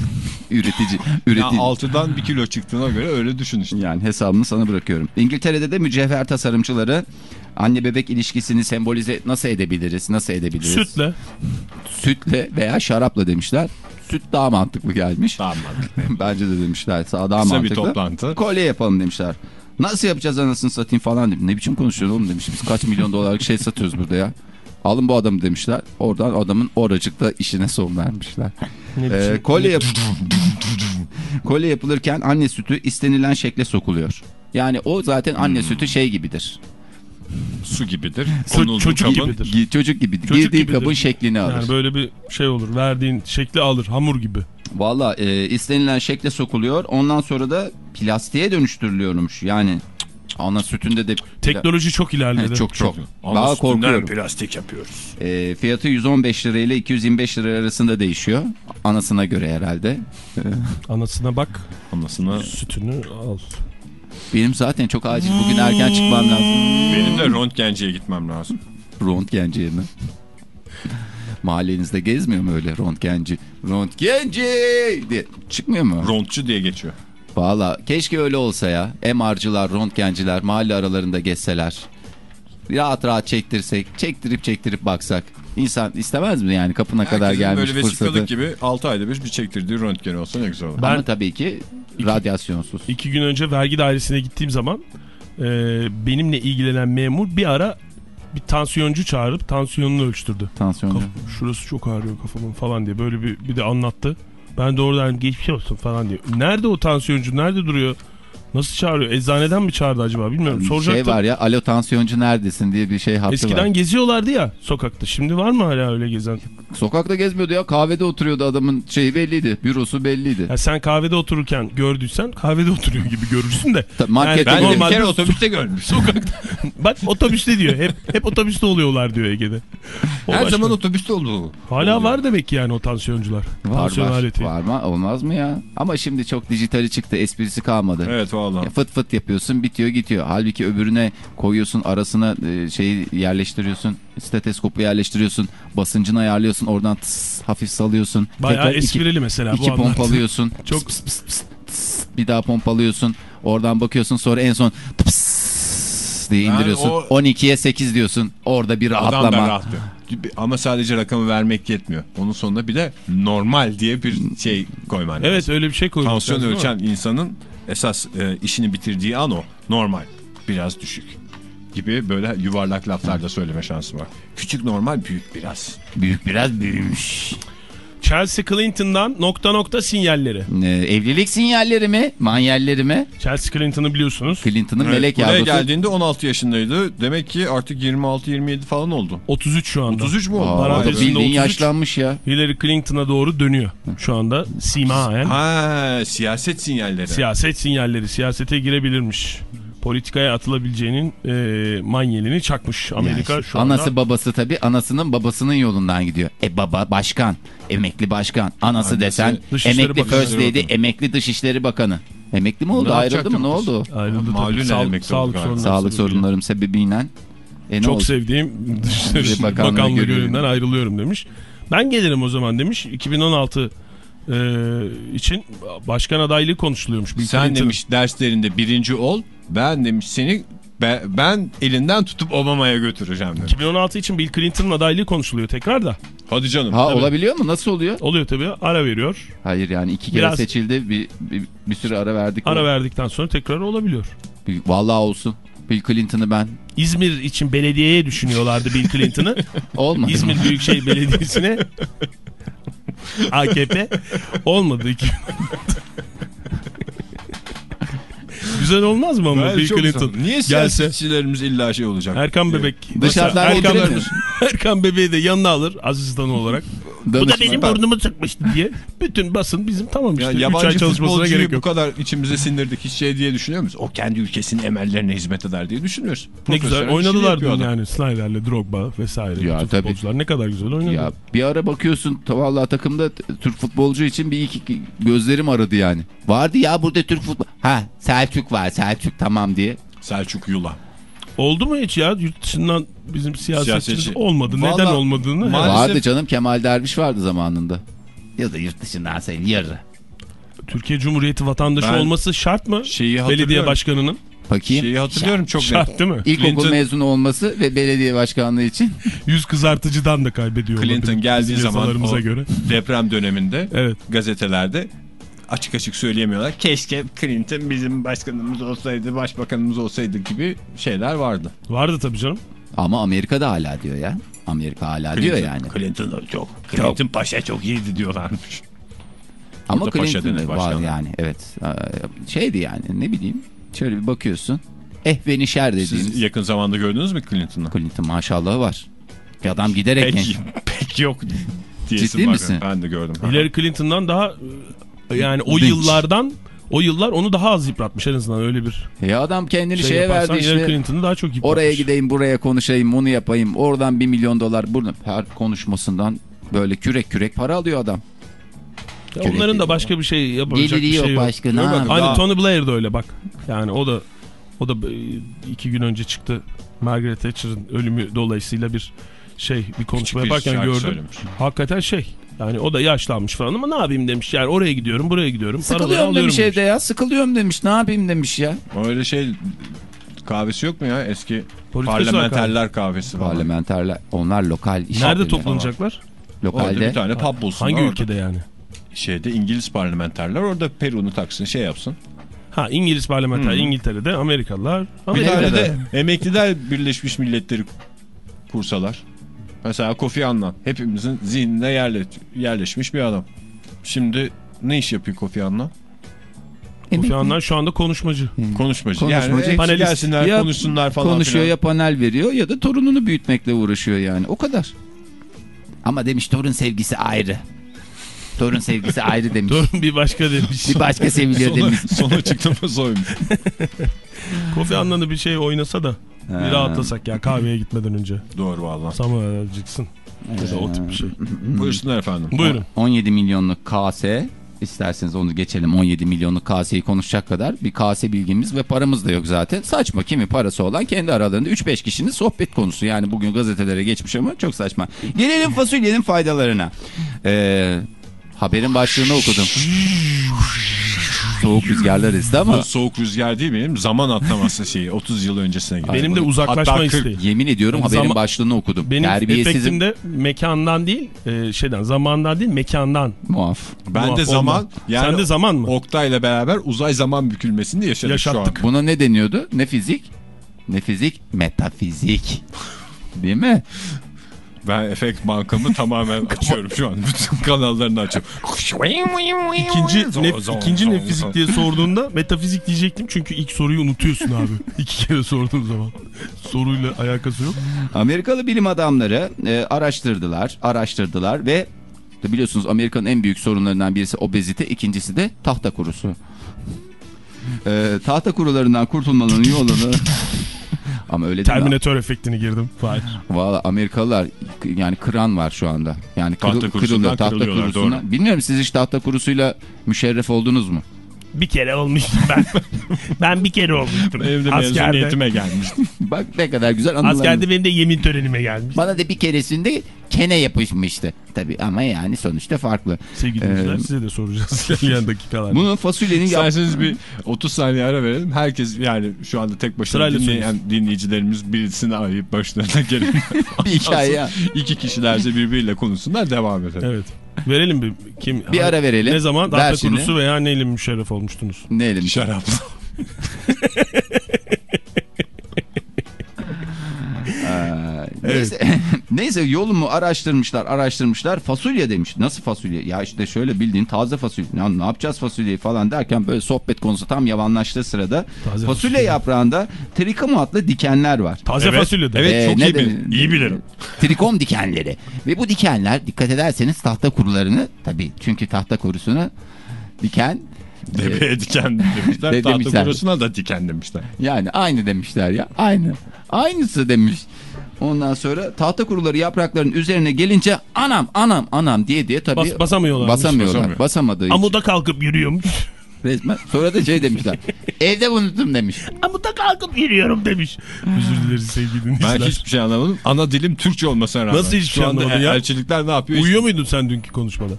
[LAUGHS] üretici Ya üretici 6'dan 1 kilo çıktığına göre öyle düşün işte. yani hesabını sana bırakıyorum. İngiltere'de de mücevher tasarımcıları anne bebek ilişkisini sembolize nasıl edebiliriz? Nasıl edebiliriz? Sütle. Sütle veya şarapla demişler. Süt daha mantıklı gelmiş. Tamam. [LAUGHS] Bence de demişler. Daha Kısa bir mantıklı. toplantı. Kolye yapalım demişler. Nasıl yapacağız anasını satayım falan dedim. Ne biçim konuşuyorsun oğlum demiş. Biz kaç milyon dolarlık şey satıyoruz burada ya. Alın bu adamı demişler. Oradan adamın oracıkta işine son vermişler. Ne Ee, kolye, yap [LAUGHS] kolye yapılırken anne sütü istenilen şekle sokuluyor. Yani o zaten anne Hmm. sütü şey gibidir. Su gibidir. Konulduğu çocuk kabın- gibidir. Gi- Çocuk gibidir. Çocuk Girdiği gibidir. kabın şeklini alır. Yani böyle bir şey olur. Verdiğin şekli alır. Hamur gibi. Valla e, istenilen şekle sokuluyor. Ondan sonra da plastiğe dönüştürülüyormuş. Yani ana sütünde de Teknoloji çok ilerledi. He, çok çok. Ama Daha korkuyorum. plastik yapıyoruz. E, fiyatı 115 lira ile 225 lira arasında değişiyor. Anasına göre herhalde. [LAUGHS] Anasına bak. Anasına Sütünü al. Benim zaten çok acil. Bugün erken çıkmam lazım. benim de röntgenciye gitmem lazım. Röntgenciye mi? Mahallenizde gezmiyor mu öyle röntgenci? Röntgenci diye çıkmıyor mu? Rontçu diye geçiyor. Valla keşke öyle olsa ya. MR'cılar, röntgenciler mahalle aralarında gezseler. Rahat rahat çektirsek, çektirip çektirip baksak. İnsan istemez mi yani kapına kadar Herkesin gelmiş böyle vesikalık fırsatı. gibi 6 ayda bir bir çektirdiği röntgen olsa ne güzel olur. Ben- Ama tabii ki radyasyonsuz. İki gün önce vergi dairesine gittiğim zaman e, benimle ilgilenen memur bir ara bir tansiyoncu çağırıp tansiyonunu ölçtürdü. Tansiyoncu. Kaf- şurası çok ağrıyor kafamın falan diye böyle bir, bir de anlattı. Ben de oradan geçmiş olsun falan diye. Nerede o tansiyoncu? Nerede duruyor? Nasıl çağırıyor? Eczaneden mi çağırdı acaba bilmiyorum. Bir Soracaktım. şey var ya alo tansiyoncu neredesin diye bir şey hattı Eskiden var. geziyorlardı ya sokakta. Şimdi var mı hala öyle gezen? Sokakta gezmiyordu ya kahvede oturuyordu adamın şeyi belliydi. Bürosu belliydi. Ya sen kahvede otururken gördüysen kahvede oturuyor gibi görürsün de. Markette Yani Ben bir normalde kere otobüste görmüştüm. sokakta. [LAUGHS] Bak otobüste diyor. Hep hep otobüste oluyorlar diyor Ege'de. O Her başka. zaman otobüste oldu. Hala var demek ki yani o tansiyoncular. Var Tansiyon var. aleti. Var mı? Olmaz mı ya? Ama şimdi çok dijitali çıktı. Esprisi kalmadı. Evet valla. Ya fıt fıt yapıyorsun bitiyor gidiyor. Halbuki öbürüne koyuyorsun arasına e, şeyi yerleştiriyorsun. Stetoskopu yerleştiriyorsun. Basıncını ayarlıyorsun. Oradan tıs, hafif salıyorsun. Bayağı Tekrar iki- esprili mesela bu İki pompalıyorsun. [LAUGHS] Çok- Pıs, pıs, pıs, pıs. bir daha pompalıyorsun. Oradan bakıyorsun sonra en son pıs diye Yani indiriyorsun. o- 12'ye 8 diyorsun. Orada bir Adam rahatlama. Ama sadece rakamı vermek yetmiyor. Onun sonunda bir de normal diye bir şey koyman lazım. Evet öyle bir şey koymuş. Tansiyon ölçen insanın esas e, işini bitirdiği an o. Normal. Biraz düşük. Gibi böyle yuvarlak laflar da söyleme şansı var. Küçük normal büyük biraz. Büyük biraz büyümüş. Chelsea Clinton'dan nokta nokta sinyalleri. Ee, evlilik sinyalleri mi? Manyelleri mi? Chelsea Clinton'ı biliyorsunuz. Clinton'ın Evet, melek yavrusu. geldiğinde 16 yaşındaydı. Demek ki artık 26-27 falan oldu. 33 şu anda. 33 mu oldu? Aa, bildiğin 33. yaşlanmış ya. Hillary Clinton'a doğru dönüyor şu anda. Simayen. Ha, siyaset sinyalleri. Siyaset sinyalleri. Siyasete girebilirmiş. Politikaya atılabileceğinin e, manyelini çakmış Amerika Yani şu anda. Anası babası tabii anasının babasının yolundan gidiyor. E baba başkan, emekli başkan. Anası Annesi desen emekli. First Lady, emekli Dışişleri Bakanı. Emekli mi oldu Ne ayrıldı mı ne oldu? Ayrıldı Malum Sağlık, emekli sağlık sorunları Sağlık sebebiyle. sorunlarım sebebiyle. E ne Çok oldu? sevdiğim Dışişleri Bakanlığı görevinden ayrılıyorum demiş. Ben gelirim o zaman demiş. 2016 e, için başkan adaylığı konuşuluyormuş. Bill Sen Clinton. demiş derslerinde birinci ol. Ben demiş seni be- ben elinden tutup Obama'ya götüreceğim demiş. 2016 için Bill Clinton'ın adaylığı konuşuluyor tekrar da. Hadi canım. Ha Tabii. olabiliyor mu? Nasıl oluyor? Oluyor tabii ara veriyor. Hayır yani iki kere Biraz- seçildi bir, bir, bir süre ara verdik. Ara O- verdikten sonra tekrar olabiliyor. Vallahi olsun. Bill Clinton'ı ben İzmir için belediyeye düşünüyorlardı Bill Clinton'ı. [LAUGHS] olmadı. İzmir Büyükşehir Belediyesi'ne AKP olmadı. Güzel olmaz mı ama Bill Clinton. Niye siyasetçilerimiz illa şey olacak? Erkan. Bebek Dışarıdan Erkan, [LAUGHS] Erkan Bebeği de yanına alır asistanı olarak. Bu da benim burnumu sıkmıştı diye. Bütün basın bizim tamam Ya işte. 3 ay yabancı çalışmasına futbolcuyu gerek bu yok. kadar içimize sindirdik hiç şey diye düşünüyor muyuz? O kendi ülkesinin emellerine hizmet eder diye düşünüyoruz. Ne güzel işini oynadılar adam. yani Snyder'le Drogba vesaire. Ya futbolcular ne kadar güzel oynadı. Ya bir ara bakıyorsun vallahi takımda Türk futbolcu için bir iki gözlerim aradı yani. Vardı ya burada Türk futbol. Ha Selçuk var Selçuk tamam diye. Selçuk Yula. Oldu mu hiç ya yurt dışından bizim siyasetçimiz Siyasetçi. olmadı. Neden Vallahi olmadığını ma- herhalde Maalesef- Vardı canım Kemal Derviş vardı zamanında. Ya da yurt dışından yarı. Türkiye Cumhuriyeti vatandaşı Ben olması şart mı? şeyi Belediye başkanının. Bakayım. Şeyi hatırlıyorum çok net. Şart değil mi? İlkokul Clinton- mezunu olması ve belediye başkanlığı için. [LAUGHS] Yüz kızartıcıdan da kaybediyor. Clinton geldiği zaman göre. deprem döneminde Evet. gazetelerde açık açık söyleyemiyorlar. Keşke Clinton bizim başkanımız olsaydı, başbakanımız olsaydı gibi şeyler vardı. Vardı tabii canım. Ama Amerika'da hala diyor ya. Amerika hala diyor yani. Clinton çok. Clinton paşa çok iyiydi diyorlarmış. Ama Burada Clinton var başkanı. yani evet. Şeydi yani ne bileyim. Şöyle bir bakıyorsun. Eh ve nişer dediğiniz. Siz yakın zamanda gördünüz mü Clinton'ı? Clinton maşallahı var. Bir adam giderek Pek, [LAUGHS] pek yok diyesim Ciddi var. misin? Ben de gördüm. Hillary Clinton'dan daha yani o Dinç. yıllardan o yıllar onu daha az yıpratmış en azından öyle bir Ya adam kendini şey şeye verdi işte. Clinton'ı daha çok yıpratmış. Oraya gideyim buraya konuşayım bunu yapayım. Oradan bir milyon dolar. Burada her konuşmasından böyle kürek kürek para alıyor adam. Ya onların da başka bir şey yapacak Geliri bir yok şey yok. başka. Bakalım. yapayım? Aynı Daha- Tony Blair de öyle bak. Yani o da o da e, iki gün önce çıktı. Margaret Thatcher'ın ölümü dolayısıyla bir şey bir konuşma bir yaparken gördüm. söylemiş. Hakikaten şey. Yani o da yaşlanmış falan ama ne yapayım demiş. Yani oraya gidiyorum, buraya gidiyorum. paraları Sıkılıyorum demiş evde ya. Sıkılıyorum demiş. Ne yapayım demiş ya. Öyle şey kahvesi yok mu ya eski Politikacılar Parlamenterler kahvesi falan. Parlamenterler onlar lokal iş Nerede toplanacaklar? Orada Lokalde. bir tane pub bulsunlar. Hangi orada. ülkede yani? Şeyde İngiliz parlamenterler orada Peru'nu taksın şey yapsın. Ha İngiliz parlamenter, İngiltere'de Amerikalılar. Bir Amerika'da. tane de emekliler Birleşmiş Milletleri kursalar. Mesela Kofi Annan hepimizin zihnine yerle, yerleşmiş bir adam. Şimdi ne iş yapıyor Kofi Annan? Kofi Annan şu anda konuşmacı. Konuşmacı. Konuşmacı. Yani hepsi Panelist. gelsinler Ya konuşsunlar falan Konuşuyor filan. ya panel veriyor ya da torununu büyütmekle uğraşıyor yani. O kadar. Ama demiş torun sevgisi ayrı. Torun sevgisi ayrı demiş. [LAUGHS] Dur bir başka demiş. Bir başka seviliyor demiş. sonra çıktı soymuş. [LAUGHS] Kofi Annan'ı bir şey oynasa da bir Ha. rahatlasak ya kahveye gitmeden önce. Doğru valla. Samuel'cıksın. Ya da o tip bir şey. [LAUGHS] Buyursunlar efendim. Buyurun. 17 milyonluk kase isterseniz onu geçelim 17 milyonluk kaseyi konuşacak kadar bir kase bilgimiz ve paramız da yok zaten. Saçma kimi parası olan kendi aralarında 3-5 kişinin sohbet konusu. Yani bugün gazetelere geçmiş ama çok saçma. Gelelim fasulyenin faydalarına. Ee, haberin başlığını okudum. Soğuk rüzgarlar esti ama soğuk rüzgar değil benim zaman atlaması şeyi [LAUGHS] 30 yıl öncesine gidiyor. Benim de uzaklaşma Hatta isteği. yemin ediyorum haberin Zaman- başlığını okudum. Benim Terbiyesizim efektim de mekandan değil, e, şeyden, zamandan değil, mekandan. muaf. Ben de Muaf zaman olma. yani Sen de zaman mı? Oktay'la beraber uzay zaman bükülmesini yaşadık şu an. Yaşattık. Buna ne deniyordu? Ne fizik? Ne fizik? Metafizik. Değil mi? Ben efekt bankamı tamamen [LAUGHS] açıyorum şu an. Bütün kanallarını açıyorum. İkinci, ne, ikinci ne fizik diye sorduğunda metafizik diyecektim çünkü ilk soruyu unutuyorsun abi. [LAUGHS] İki kere sorduğun zaman. Soruyla alakası yok. Amerikalı bilim adamları e, araştırdılar, araştırdılar ve biliyorsunuz Amerika'nın en büyük sorunlarından birisi obezite, ikincisi de tahta kurusu. E, tahta kurularından kurtulmanın [LAUGHS] yolunu ama öyle? Terminator efektini girdim. Valla Amerikalılar yani kıran var şu anda. Yani kırıl- Tahta kurusundan kırılıyor, tahta kurusundan. Bilmiyorum siz hiç tahta kurusuyla müşerref oldunuz mu? Bir kere olmuştum ben. [LAUGHS] ben bir kere olmuştum. Evde Askerde. mezuniyetime gelmiştim. Bak ne kadar güzel anılarımız. Askerde benim de yemin törenime gelmiş. Bana da bir keresinde kene yapışmıştı. Tabii ama yani sonuçta farklı. Sevgili dinleyiciler Ee, size de soracağız [LAUGHS] ilerleyen [LAUGHS] dakikalarda. Bunun fasulyenin İsterseniz bir 30 saniye ara verelim. Herkes yani şu anda tek başına Sırayla dinleyen dinleyicilerimiz birisini arayıp başlarına gelin. bir hikaye. İki kişilerse birbiriyle konuşsunlar devam edelim. Evet. Verelim bir kim Bir ara verelim. Ne zaman Ver kurusu veya neyle müşerref olmuştunuz? Ne elim? [LAUGHS] Neyse, [LAUGHS] neyse yolumu araştırmışlar araştırmışlar fasulye demiş. Nasıl fasulye? Ya işte şöyle bildiğin taze fasulye. Ya ne yapacağız fasulyeyi falan derken böyle sohbet konusu tam yavanlaştığı sırada Taze fasulye, fasulye. yaprağında trikom adlı dikenler var. Taze Evet, fasulye de. evet. Ee, çok iyi bil- iyi bilirim. [LAUGHS] Trikom dikenleri. Ve bu dikenler dikkat ederseniz tahta kurularını tabii çünkü tahta kurusuna diken Deveye diken demişler. De- Tahta demişler. kurusuna da diken demişler. Yani aynı demişler ya. Aynı. Aynısı demiş. Ondan sonra tahta kuruları yaprakların üzerine gelince anam anam anam diye diye tabii Bas- basamıyorlar. basamıyorlar. Basamıyor. Basamadığı için Amuda kalkıp yürüyormuş. resmen. Sonra da şey demişler. [LAUGHS] evde unuttum demiş. Amuda kalkıp yürüyorum demiş. Özür dileriz sevgili dinleyiciler. Ben hiçbir şey anlamadım. Ana dilim Türkçe olmasına rağmen. Nasıl hiçbir şey anlamadın ya? Elçilikler ne yapıyor? Uyuyor muydun sen dünkü konuşmada?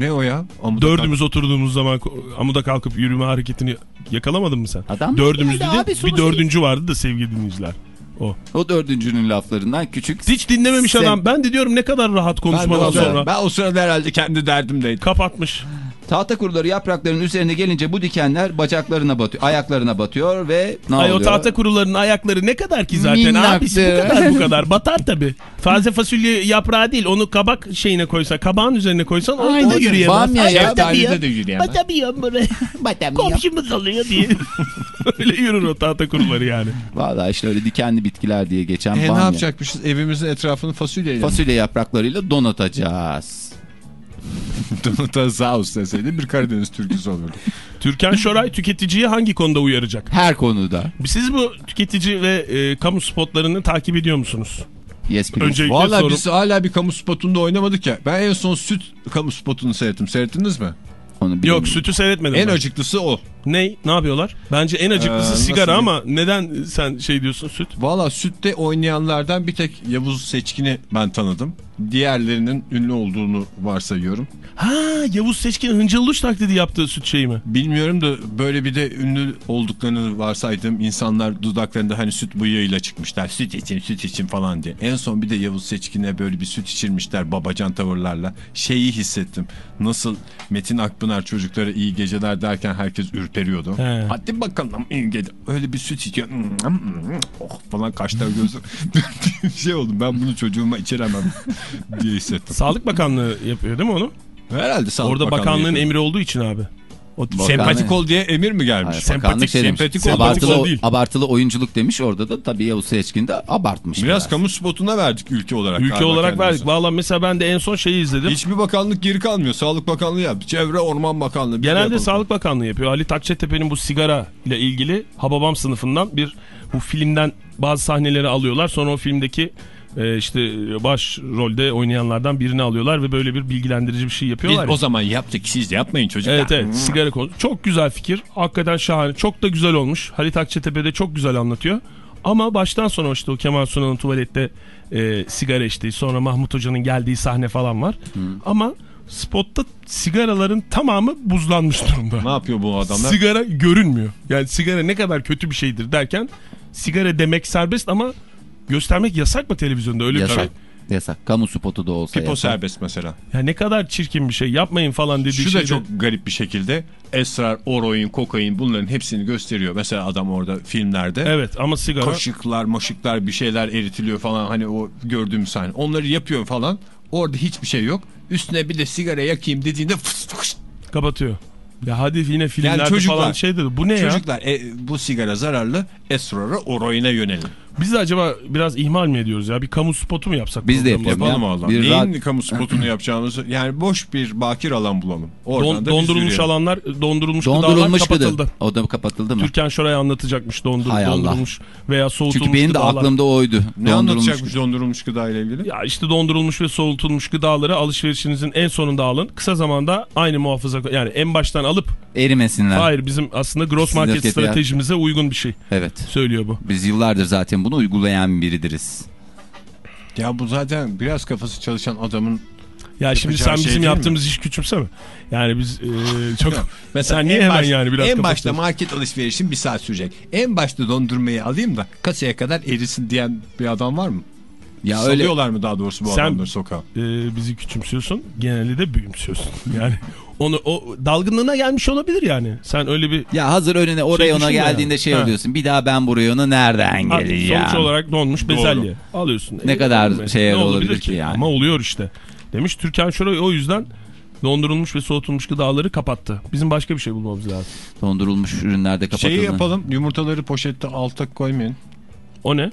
Ne o ya? Amuda Dördümüz oturduğumuz zaman amuda kalkıp yürüme hareketini yakalamadın mı sen? Adam Dördümüz dedi. Bir dördüncü vardı da sevgili dinleyiciler. O. O dördüncünün laflarından küçük. Hiç dinlememiş Sen- adam. Ben de diyorum ne kadar rahat Ben, konuşmadan sırada, sonra. ben o sırada herhalde kendi derdimdeydim. Kapatmış. Tahta kuruları yaprakların üzerine gelince bu dikenler bacaklarına batıyor, ayaklarına batıyor ve ne Ay o oluyor? tahta kurularının ayakları ne kadar ki zaten Minnaktı. abisi bu kadar bu kadar batar tabi. Taze fasulye yaprağı değil onu kabak şeyine koysa kabağın üzerine koysan orada Aynen. da yürüyemez. Bamya batamıyor. de yürüyemez. Batamıyorum buraya. [LAUGHS] Komşumuz oluyor diye. [LAUGHS] Öyle yürür o tahta kuruları yani. Vallahi işte öyle dikenli bitkiler diye geçen E ne bamya. yapacakmışız? Evimizin etrafını fasulyeyle. Fasulye yapraklarıyla donatacağız. [LAUGHS] Donata Zaus deseydi bir Karadeniz türküsü olurdu. Türkan Şoray tüketiciyi hangi konuda uyaracak? Her konuda. Siz bu tüketici ve e, kamu spotlarını takip ediyor musunuz? Yes. Öncelikle Valla sorum. biz hala bir kamu spotunda oynamadık ya. Ben en son süt kamu spotunu seyrettim. Seyrettiniz mi? Onu. Yok sütü seyretmedim. En ben. acıklısı o. Ney? Ne yapıyorlar? Bence en acıklısı Ee, sigara nasıl ama neden sen şey diyorsun süt? Valla sütte oynayanlardan bir tek Yavuz Seçkin'i ben tanıdım. Diğerlerinin ünlü olduğunu varsayıyorum. Ha Yavuz Seçkin Hıncal Uluç taklidi yaptığı süt şeyi mi? Bilmiyorum da böyle bir de ünlü olduklarını varsaydım. insanlar dudaklarında hani süt bıyığıyla çıkmışlar. Süt için süt için falan diye. En son bir de Yavuz Seçkin'e böyle bir süt içirmişler babacan tavırlarla. Şeyi hissettim. Nasıl Metin Akpınar çocuklara iyi geceler derken herkes ürperiyordu. He. Hadi bakalım. Öyle bir süt içiyor. Oh falan kaşlar gözü. [LAUGHS] şey oldum ben bunu çocuğuma içiremem diye hissettim. Sağlık Bakanlığı yapıyor değil mi onu? Herhalde Sağlık Orada Bakanlığı bakanlığın yapıyor. emri olduğu için abi. O Bakan- Sempatik ol diye emir mi gelmiş? Hayır, Sempatik, şey sempatik ol, abartılı, ol değil. abartılı oyunculuk demiş orada da tabii Yavuz Seçkin de abartmış Biraz, biraz. kamu spotuna verdik ülke olarak. Ülke olarak kendimizi. verdik. Valla mesela ben de en son şeyi izledim. Hiçbir bakanlık geri kalmıyor. Sağlık Bakanlığı yap. Çevre Orman Bakanlığı. Genelde yapalım. Sağlık Bakanlığı yapıyor. Ali Takçetepe'nin bu sigara ile ilgili Hababam sınıfından bir bu filmden bazı sahneleri alıyorlar. Sonra o filmdeki e, işte baş rolde oynayanlardan birini alıyorlar ve böyle bir bilgilendirici bir şey Biz yapıyorlar. ya. o zaman yaptık. Siz de yapmayın çocuklar. Evet evet sigara konu. Çok güzel fikir. Hakikaten şahane. Çok da güzel olmuş. Halit Akçetepe de çok güzel anlatıyor. Ama baştan sona işte o Kemal Sunal'ın tuvalette e, sigara içtiği sonra Mahmut Hoca'nın geldiği sahne falan var. Ama spotta sigaraların tamamı buzlanmış durumda. Ne yapıyor bu adamlar? Sigara görünmüyor. Yani sigara ne kadar kötü bir şeydir derken sigara demek serbest ama göstermek yasak mı televizyonda öyle Yasak. tabii. Yasak. Kamu spotu da olsa Pipo yasak. serbest mesela. Ya ne kadar çirkin bir şey yapmayın falan dediği Şu şey da çok garip bir şekilde esrar, oroin, kokain bunların hepsini gösteriyor. Mesela adam orada filmlerde. Evet ama sigara Kaşıklar, maşıklar bir şeyler eritiliyor falan hani o gördüğümüz sahne. Onları yapıyor falan. Orada hiçbir şey yok. Üstüne bir de sigara yakayım dediğinde fıs fıs. kapatıyor. Ya hadi yine filmlerde çocuklar- falan şey dedi. Bu ne ya? Çocuklar e, bu sigara zararlı esrara, oroine yönelin. Biz de acaba biraz ihmal mi ediyoruz ya? Bir kamu spotu mu yapsak? Biz de yapalım Yapalım ya. valla. Bir Neyin rahat- kamu spotunu [CLEARS THROAT] yapacağımızı yani boş bir bakir alan bulalım. Oradan Don- da dondurulmuş alanlar, dondurulmuş, gıdalar Dondurulmuş kapatıldı. gıda. O da kapatıldı mı? Türkan Şoray anlatacakmış dondur, Hay Allah. dondurulmuş veya soğutulmuş Çünkü benim de gıdalar. aklımda oydu. Ne Dondurulmuş anlatacakmış dondurulmuş gıda ile ilgili? Ya işte dondurulmuş ve soğutulmuş gıdaları alışverişinizin en sonunda alın. Kısa zamanda aynı muhafaza yani en baştan alıp erimesinler. hayır bizim aslında gross Sizin market hareketi ya. stratejimize uygun bir şey Evet. söylüyor bu. Biz yıllardır zaten bunu uygulayan biridiriz. Ya bu zaten biraz kafası çalışan adamın Ya şimdi sen şey bizim yaptığımız iş küçümseme. Yani biz e, çok [LAUGHS] Mesela sen niye en hemen baş- yani biraz En başta market alışverişim bir saat sürecek. En başta dondurmayı alayım da kasaya kadar erisin diyen bir adam var mı? Ya öyle Salıyorlar mı daha doğrusu bu Sen- adamları sokağa? e, bizi küçümsüyorsun. Genelde de büyümsüyorsun. Yani onu o dalgınlığına gelmiş olabilir yani. Sen öyle bir ya hazır önüne oraya Şey ona geldiğinde yani. şey Ha. oluyorsun. Bir daha ben buraya onu nereden geleceğim? sonuç olarak donmuş bezelye alıyorsun. Ne kadar olmaz. şey Ne olabilir ki yani? Ama oluyor işte. Demiş Türkan Şoray o yüzden dondurulmuş ve soğutulmuş gıdaları kapattı. Bizim başka bir şey bulmamız lazım. Dondurulmuş ürünlerde kapatıldı. Şeyi yapalım yumurtaları poşette alta koymayın. O ne?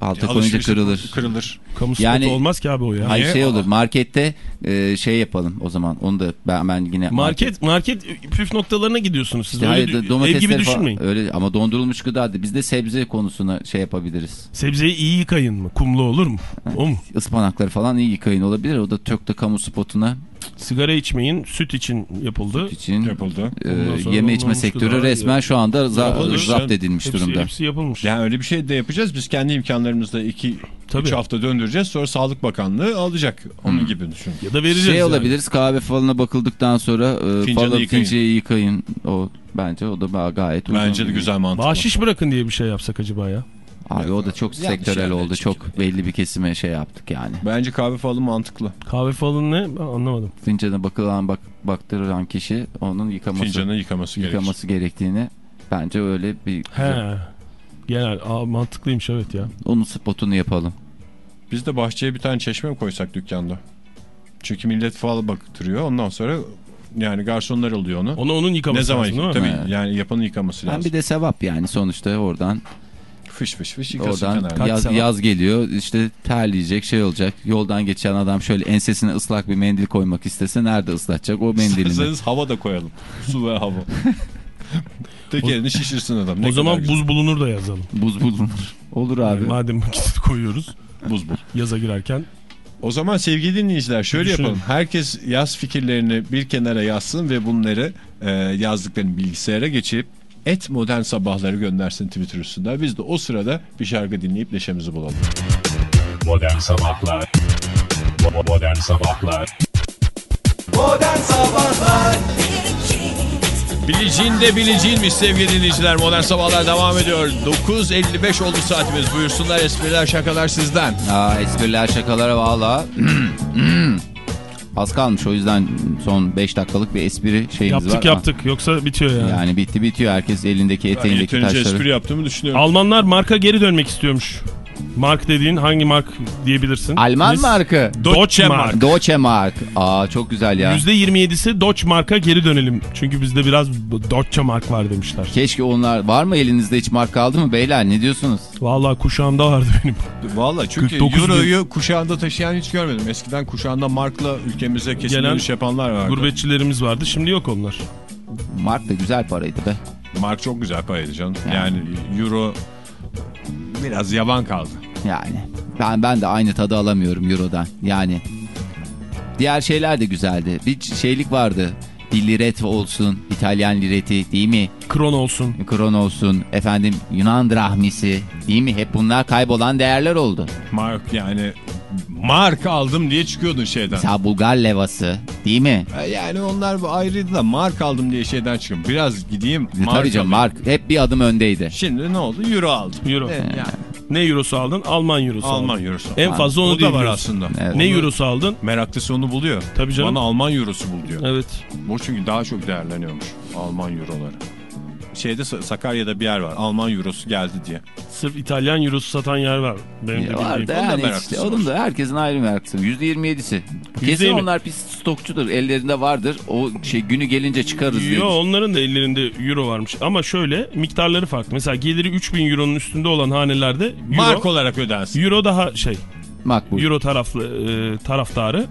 Alta koyunca kırılır. Kırılır. Kamu spotu Yani- olmaz ki abi o ya. Hayır Niye? şey olur markette e, şey yapalım o zaman onu da ben, ben yine Market market püf noktalarına gidiyorsunuz siz. Ya Öyle hayır, dü- ev domatesleri gibi falan- düşünmeyin. Öyle ama dondurulmuş gıda da biz de sebze konusuna şey yapabiliriz. Sebzeyi iyi yıkayın mı? Kumlu olur mu? O mu? [LAUGHS] Ispanakları falan iyi yıkayın olabilir. O da çok da kamu spotuna Sigara içmeyin, süt için yapıldı. için Yapıldı. e, yeme içme sektörü resmen şu anda zapt edilmiş Hepsi, durumda. hepsi yapılmış. Yani öyle bir şey de yapacağız. Biz kendi imkanlarımızda 2 Tabii. 3 hafta döndüreceğiz. Sonra Sağlık Bakanlığı alacak. Onun Hmm. gibi düşün. Ya da vereceğiz Şey yani. olabiliriz kahve falına bakıldıktan sonra e, Fincanı falı yıkayın. finceyi yıkayın. O bence o da gayet uygun. Bence de güzel mantıklı. Bahşiş bırakın diye bir şey yapsak acaba ya. Abi o da çok Yanlış sektörel oldu. çekiyor. Çok belli bir kesime şey yaptık yani. Bence kahve falı mantıklı. Kahve falan ne? Ben anlamadım. Fincana bakılan bak baktırılan kişi onun yıkaması Fincanı yıkaması gerekir. yıkaması gerektiğini bence öyle bir He. Genel aa, mantıklıymış evet ya. onun spotunu yapalım. Biz de bahçeye bir tane çeşme mi koysak dükkanda? Çünkü millet fal baktırıyor. Ondan sonra yani garsonlar alıyor onu. Onu onun yıkaması ne zaman lazım değil mi? Tabii yani yapanın yıkaması lazım. bir de sevap yani sonuçta oradan Fış fış fış yıkasın oradan yaz, yaz geliyor işte terleyecek şey olacak. Yoldan geçen adam şöyle ensesine ıslak bir mendil koymak istese nerede ıslatacak o mendilini. [LAUGHS] İsterseniz hava da koyalım. Su ve hava. [LAUGHS] Tekerini şişirsin adam. Ne o zaman güzel. buz bulunur da yazalım. Buz bulunur. Olur abi. Madem vakit koyuyoruz buz bul. yaza girerken. O zaman sevgili dinleyiciler şöyle Düşünün. yapalım. Herkes yaz fikirlerini bir kenara yazsın ve bunları e, yazdıklarını bilgisayara geçip et modern sabahları göndersin Twitter üstünden. Biz de o sırada bir şarkı dinleyip neşemizi bulalım. Modern Sabahlar Modern Sabahlar Bileceğin de bileceğinmiş sevgili dinleyiciler. Modern Sabahlar devam ediyor. 9.55 oldu saatimiz. Buyursunlar espriler şakalar sizden. Aa, espriler şakalara valla. [CLEARS THROAT] Az kalmış o yüzden son 5 dakikalık bir espri şeyimiz var. Yaptık yaptık yoksa bitiyor yani. Yani bitti bitiyor. Herkes elindeki eteğindeki Yeterince taşları. espri yaptığımı düşünüyorum. Almanlar marka geri dönmek istiyormuş. Mark dediğin hangi mark diyebilirsin? Alman Biz- markı. Deutsche Mark. Deutsche Mark. Aa çok güzel ya. %27'si Deutsche Mark'a geri dönelim. Çünkü bizde biraz Deutsche Mark var demişler. Keşke onlar var mı elinizde hiç marka kaldı mı beyler ne diyorsunuz? Vallahi kuşağımda vardı benim. Valla çünkü 49 bin. Euro'yu kuşağında taşıyan hiç görmedim. Eskiden kuşağında markla ülkemize kesin Gelen dönüş yapanlar vardı. Gurbetçilerimiz vardı. Şimdi yok onlar. Mark da güzel paraydı be. Mark çok güzel paraydı canım. Yani. Yani Euro biraz yaban kaldı. Yani ben ben de aynı tadı alamıyorum Euro'dan. Yani diğer şeyler de güzeldi. Bir şeylik vardı. Bir liret olsun, İtalyan lireti değil mi? Kron olsun. Kron olsun, efendim Yunan drahmisi değil mi? Hep bunlar kaybolan değerler oldu. Mark yani mark aldım diye çıkıyordun şeyden. Mesela Bulgar levası değil mi? E, Yani onlar ayrıydı da mark aldım diye şeyden çıkıyorum. Biraz gideyim mark Tabii canım alayım. Mark hep bir adım öndeydi. Şimdi ne oldu? Euro aldım. Euro. Evet, yani. Ne eurosu aldın? Alman eurosu Alman aldın. eurosu. En fazla onu o da var aslında. Evet. Ne Onu- eurosu aldın? Meraklısı onu buluyor. Tabii canım. Bana Alman eurosu bul diyor. Evet. Bu çünkü daha çok değerleniyormuş Alman euroları. Şeyde Sa- Sakarya'da bir yer var. Alman eurosu geldi diye. Sırf İtalyan eurosu satan yer var. Benim de Ya var bildiğim. da da yani meraklısı işte var. onun da herkesin ayrı meraklısı. %27'si. Kesin yirmi. onlar pis stokçudur. Ellerinde vardır. O şey günü gelince çıkarız diye. Yo onların da ellerinde euro varmış. Ama şöyle miktarları farklı. Mesela geliri 3000 euronun üstünde olan hanelerde euro, Mark olarak ödensin. euro daha şey. Makbul. Euro taraflı e, taraftarı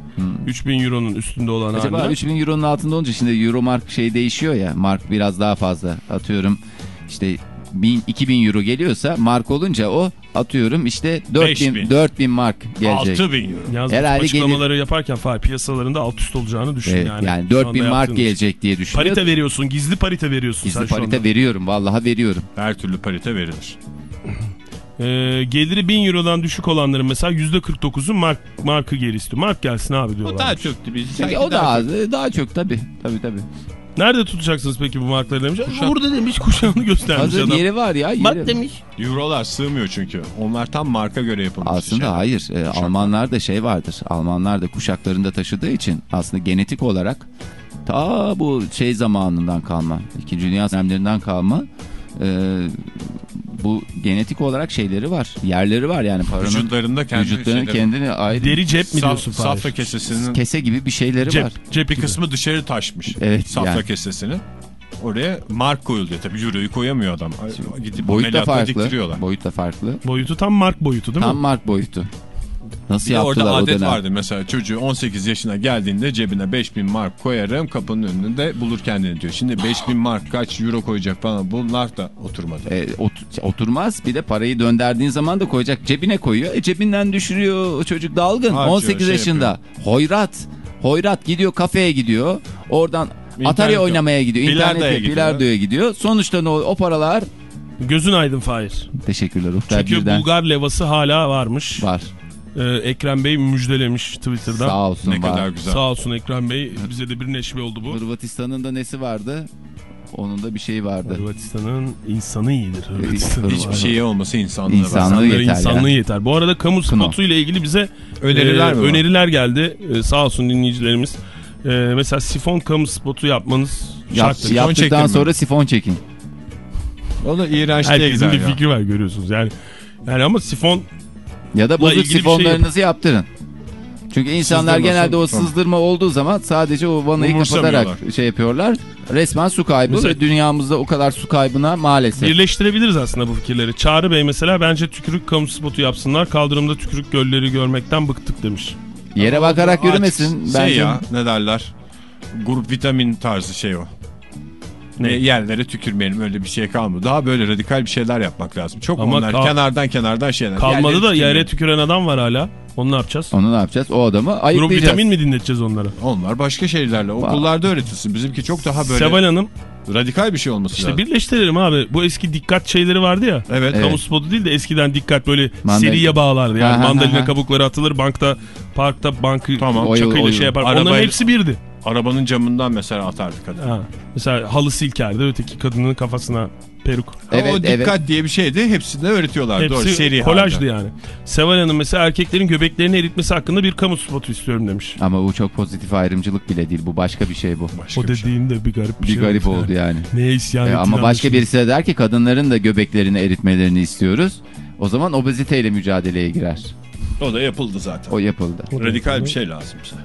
3000 euronun üstünde olan Acaba haneler. 3000 euronun altında olunca şimdi euro mark şey değişiyor ya. Mark biraz daha fazla. Atıyorum işte 1000 2000 euro geliyorsa mark olunca o atıyorum işte 4000 5000. 4000 mark gelecek. 6000 euro. Yalnız bu Herhalde açıklamaları yaparken fay piyasalarında alt üst olacağını düşün Evet, yani. yani, Şu 4000 anda mark gelecek diye düşünüyorum. Parite veriyorsun, gizli parite veriyorsun sen Gizli parite veriyorum. Vallahi veriyorum. Her türlü parite verilir. Ee, geliri 1000 eurodan düşük olanların mesela %49'u mark, markı geri istiyor. Mark gelsin abi O diyorlar. daha çöktü biz. Çünkü o da az, daha çok tabii. Tabii tabii. Nerede tutacaksınız peki bu markları demiş. Burada demiş kuşağını göstermiş Hazır adam. yeri var ya. Yeri. Bak demiş. Eurolar sığmıyor çünkü. Onlar tam marka göre yapılmış. Aslında şeyler. hayır. Ee, Almanlarda şey vardır. Almanlar da kuşaklarında taşıdığı için aslında genetik olarak ta bu şey zamanından kalma. İkinci Dünya Savaşı'ndan kalma. e, bu genetik olarak şeyleri var. Yerleri var yani paranın. Vücutlarında kendi Vücutlarının kendini ayrı. Deri cep mi Saf- diyorsun Fahir? Safra kesesinin Kese gibi bir şeyleri Cep, var. cep bir gibi. kısmı dışarı taşmış. Evet, Safra yani. kesesinin. Oraya mark koyuluyor tabii. Euro'yu koyamıyor adam. Gidip Boyut da farklı. diktiriyorlar. Boyut da farklı. Boyutu tam mark boyutu değil Tam mi? mark boyutu. Nasıl Bir yaptılar orada o adet dönem? vardı mesela çocuğu 18 yaşına geldiğinde cebine 5000 mark koyarım kapının önünde bulur kendini diyor. Şimdi 5000 mark kaç euro koyacak falan bunlar da oturmadı. E, ot- oturmaz bir de parayı dönderdiğin zaman da koyacak cebine koyuyor. E, cebinden düşürüyor o çocuk dalgın Harcıyor, 18 şey yaşında. Hoyrat. Hoyrat gidiyor kafeye gidiyor. Oradan Atari İnternet- oynamaya gidiyor. İnternete bilardoya gidiyor. Sonuçta ne oluyor? O paralar Gözün aydın Fahir. teşekkürler Oktay Çünkü birden Bulgar levası hala varmış. var. Ee, Ekrem Bey müjdelemiş Twitter'dan. Sağ olsun Ne var. kadar güzel. Sağ olsun Ekrem Bey. Bize de bir neşve oldu bu. Hırvatistan'ın da nesi vardı? Onun da bir şeyi vardı. Hırvatistan'ın insanı iyidir. Hırvatistan'ın Hiçbir şeyi olması insanlığı İnsanlığı var. Yeter insanlığı ya. yeter. Bu arada kamu spotu ile ilgili bize Öneriler e, mi var? öneriler geldi. E, sağ olsun dinleyicilerimiz. E, mesela sifon kamu spotu yapmanız Yap, şart. yaptıktan sonra sifon çekin. O da iğrençliğe Herkesin gider bir ya. fikri var görüyorsunuz. Yani yani ama sifon Ya da bozuk şey sifonlarınızı yaptırın. Çünkü insanlar Sızdırma, genelde o sızdırma. olduğu zaman sadece o vanayı kapatarak şey yapıyorlar. Resmen su kaybı Mesela- ve dünyamızda o kadar su kaybına maalesef. birleştirebiliriz aslında bu fikirleri. Çağrı Bey mesela bence tükürük kamu spotu yapsınlar. Kaldırımda tükürük gölleri görmekten bıktık demiş. Yere bakarak Artık yürümesin. Şey bence. ya ne derler? Grup vitamin tarzı şey o. Ne? Yerlere tükürmeyelim öyle bir şey kalmadı. Daha böyle radikal bir şeyler yapmak lazım. Çok Ama onlar kenardan kenardan şeyler. Kalmadı Yerlere da yere tükürmeyelim. tüküren adam var hala. Onu ne yapacağız? Onu ne yapacağız? O adamı Grup ayıklayacağız. vitamin mi dinleteceğiz onlara? Onlar başka şeylerle okullarda öğretilsin. Bizimki çok daha böyle Seval Hanım radikal bir şey olması işte lazım. birleştirelim abi. Bu eski dikkat şeyleri vardı ya. Evet. Evet. Kamu spotu değil de eskiden dikkat böyle Mandalina. seriye bağlardı. Yani Ha, ha, ha, mandalina ha. kabukları atılır bankta parkta bankı Tamam. Çakıyla oyun. şey yapar. Onların Arabayla- hepsi birdi. Arabanın camından mesela atardı kadın. Ha. Mesela halı silkerdi öteki kadının kafasına peruk. Evet, o dikkat evet. diye bir şeydi. Hepsinde öğretiyorlar. Doğru. Hepsi Seri kolajdı halde. yani. Seval Hanım mesela erkeklerin göbeklerini eritmesi hakkında bir kamu spotu istiyorum demiş. Ama bu çok pozitif ayrımcılık bile değil. Bu başka bir şey bu. Başka o bir şey. dediğinde bir garip bir, Bir şey garip olmuş oldu yani. Neye isyan E, ama başka birisi de der ki kadınların da göbeklerini eritmelerini istiyoruz. O zaman obeziteyle mücadeleye girer. O da yapıldı zaten. O yapıldı. Radikal bir şey lazım bize.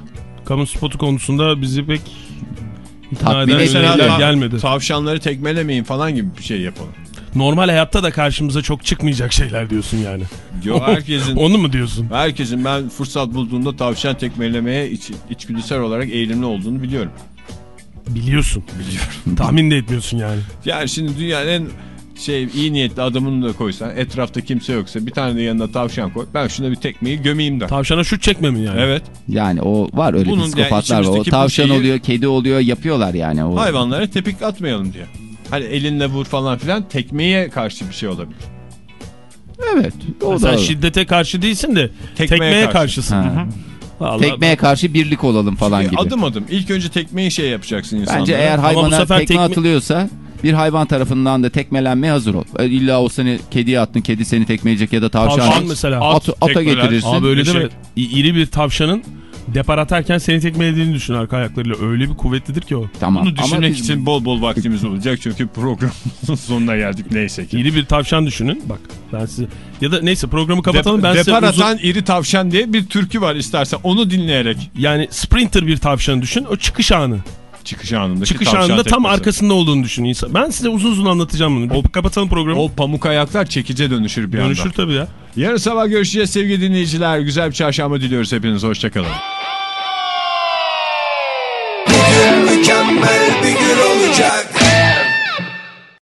Kamu spotu konusunda bizi pek ikna eden öneriler gelmedi. Tavşanları tekmelemeyin falan gibi bir şey yapalım. Normal hayatta da karşımıza çok çıkmayacak şeyler diyorsun yani. Yo, herkesin Onu mu diyorsun? herkesin ben fırsat bulduğunda tavşan tekmelemeye iç, içgüdüsel olarak eğilimli olduğunu biliyorum. Biliyorsun. Biliyorum. Tahmin de etmiyorsun yani. Yani şimdi dünyanın en şey iyi niyetli adamını da koysan etrafta kimse yoksa bir tane de yanına tavşan koy. Ben şuna bir tekmeyi gömeyim de. Tavşana şut çekme mi yani? Evet. Yani o var öyle Bunun psikopatlar yani var. O tavşan şeyi- oluyor, kedi oluyor yapıyorlar yani. O. Hayvanlara tepik atmayalım diye. Hani elinle vur falan filan tekmeye karşı bir şey olabilir. Evet. O Sen da. şiddete karşı değilsin de Tekmeye tekmeye, karşı. karşısın. Ha. Vallahi Tekmeye karşı birlik olalım falan gibi. Adım adım. İlk önce tekmeyi şey yapacaksın insanlara. Bence eğer bu hayvana sefer tekme tekme- atılıyorsa bir hayvan tarafından da tekmelenmeye hazır ol. E, İlla o seni kediye attın, kedi seni tekmeleyecek ya da tavşan. Tavşan mesela. At, ata tekmeler. getirirsin. Abi öyle Şey- deme. İ- İri bir tavşanın depar atarken seni tekmelediğini düşün arka ayaklarıyla. Öyle bir kuvvetlidir ki o. Tamam. Bunu düşünmek biz- için bol bol vaktimiz olacak çünkü programın [LAUGHS] sonuna geldik neyse ki. İri bir tavşan düşünün. Bak ben size ya da neyse programı kapatalım ben Dep- Depar uzun- atan iri tavşan diye bir türkü var istersen onu dinleyerek yani sprinter bir tavşan düşün. O çıkış anı. Çıkış anındaki Çıkış anında tam tekmesi. arkasında olduğunu düşün insan. Ben size uzun uzun anlatacağım bunu. O, kapatalım programı. O pamuk ayaklar çekice dönüşür bir Dönüşür anda. tabii ya. Yarın sabah görüşeceğiz sevgili dinleyiciler. Güzel bir çarşamba diliyoruz hepiniz. Hoşçakalın. Mükemmel bir gün olacak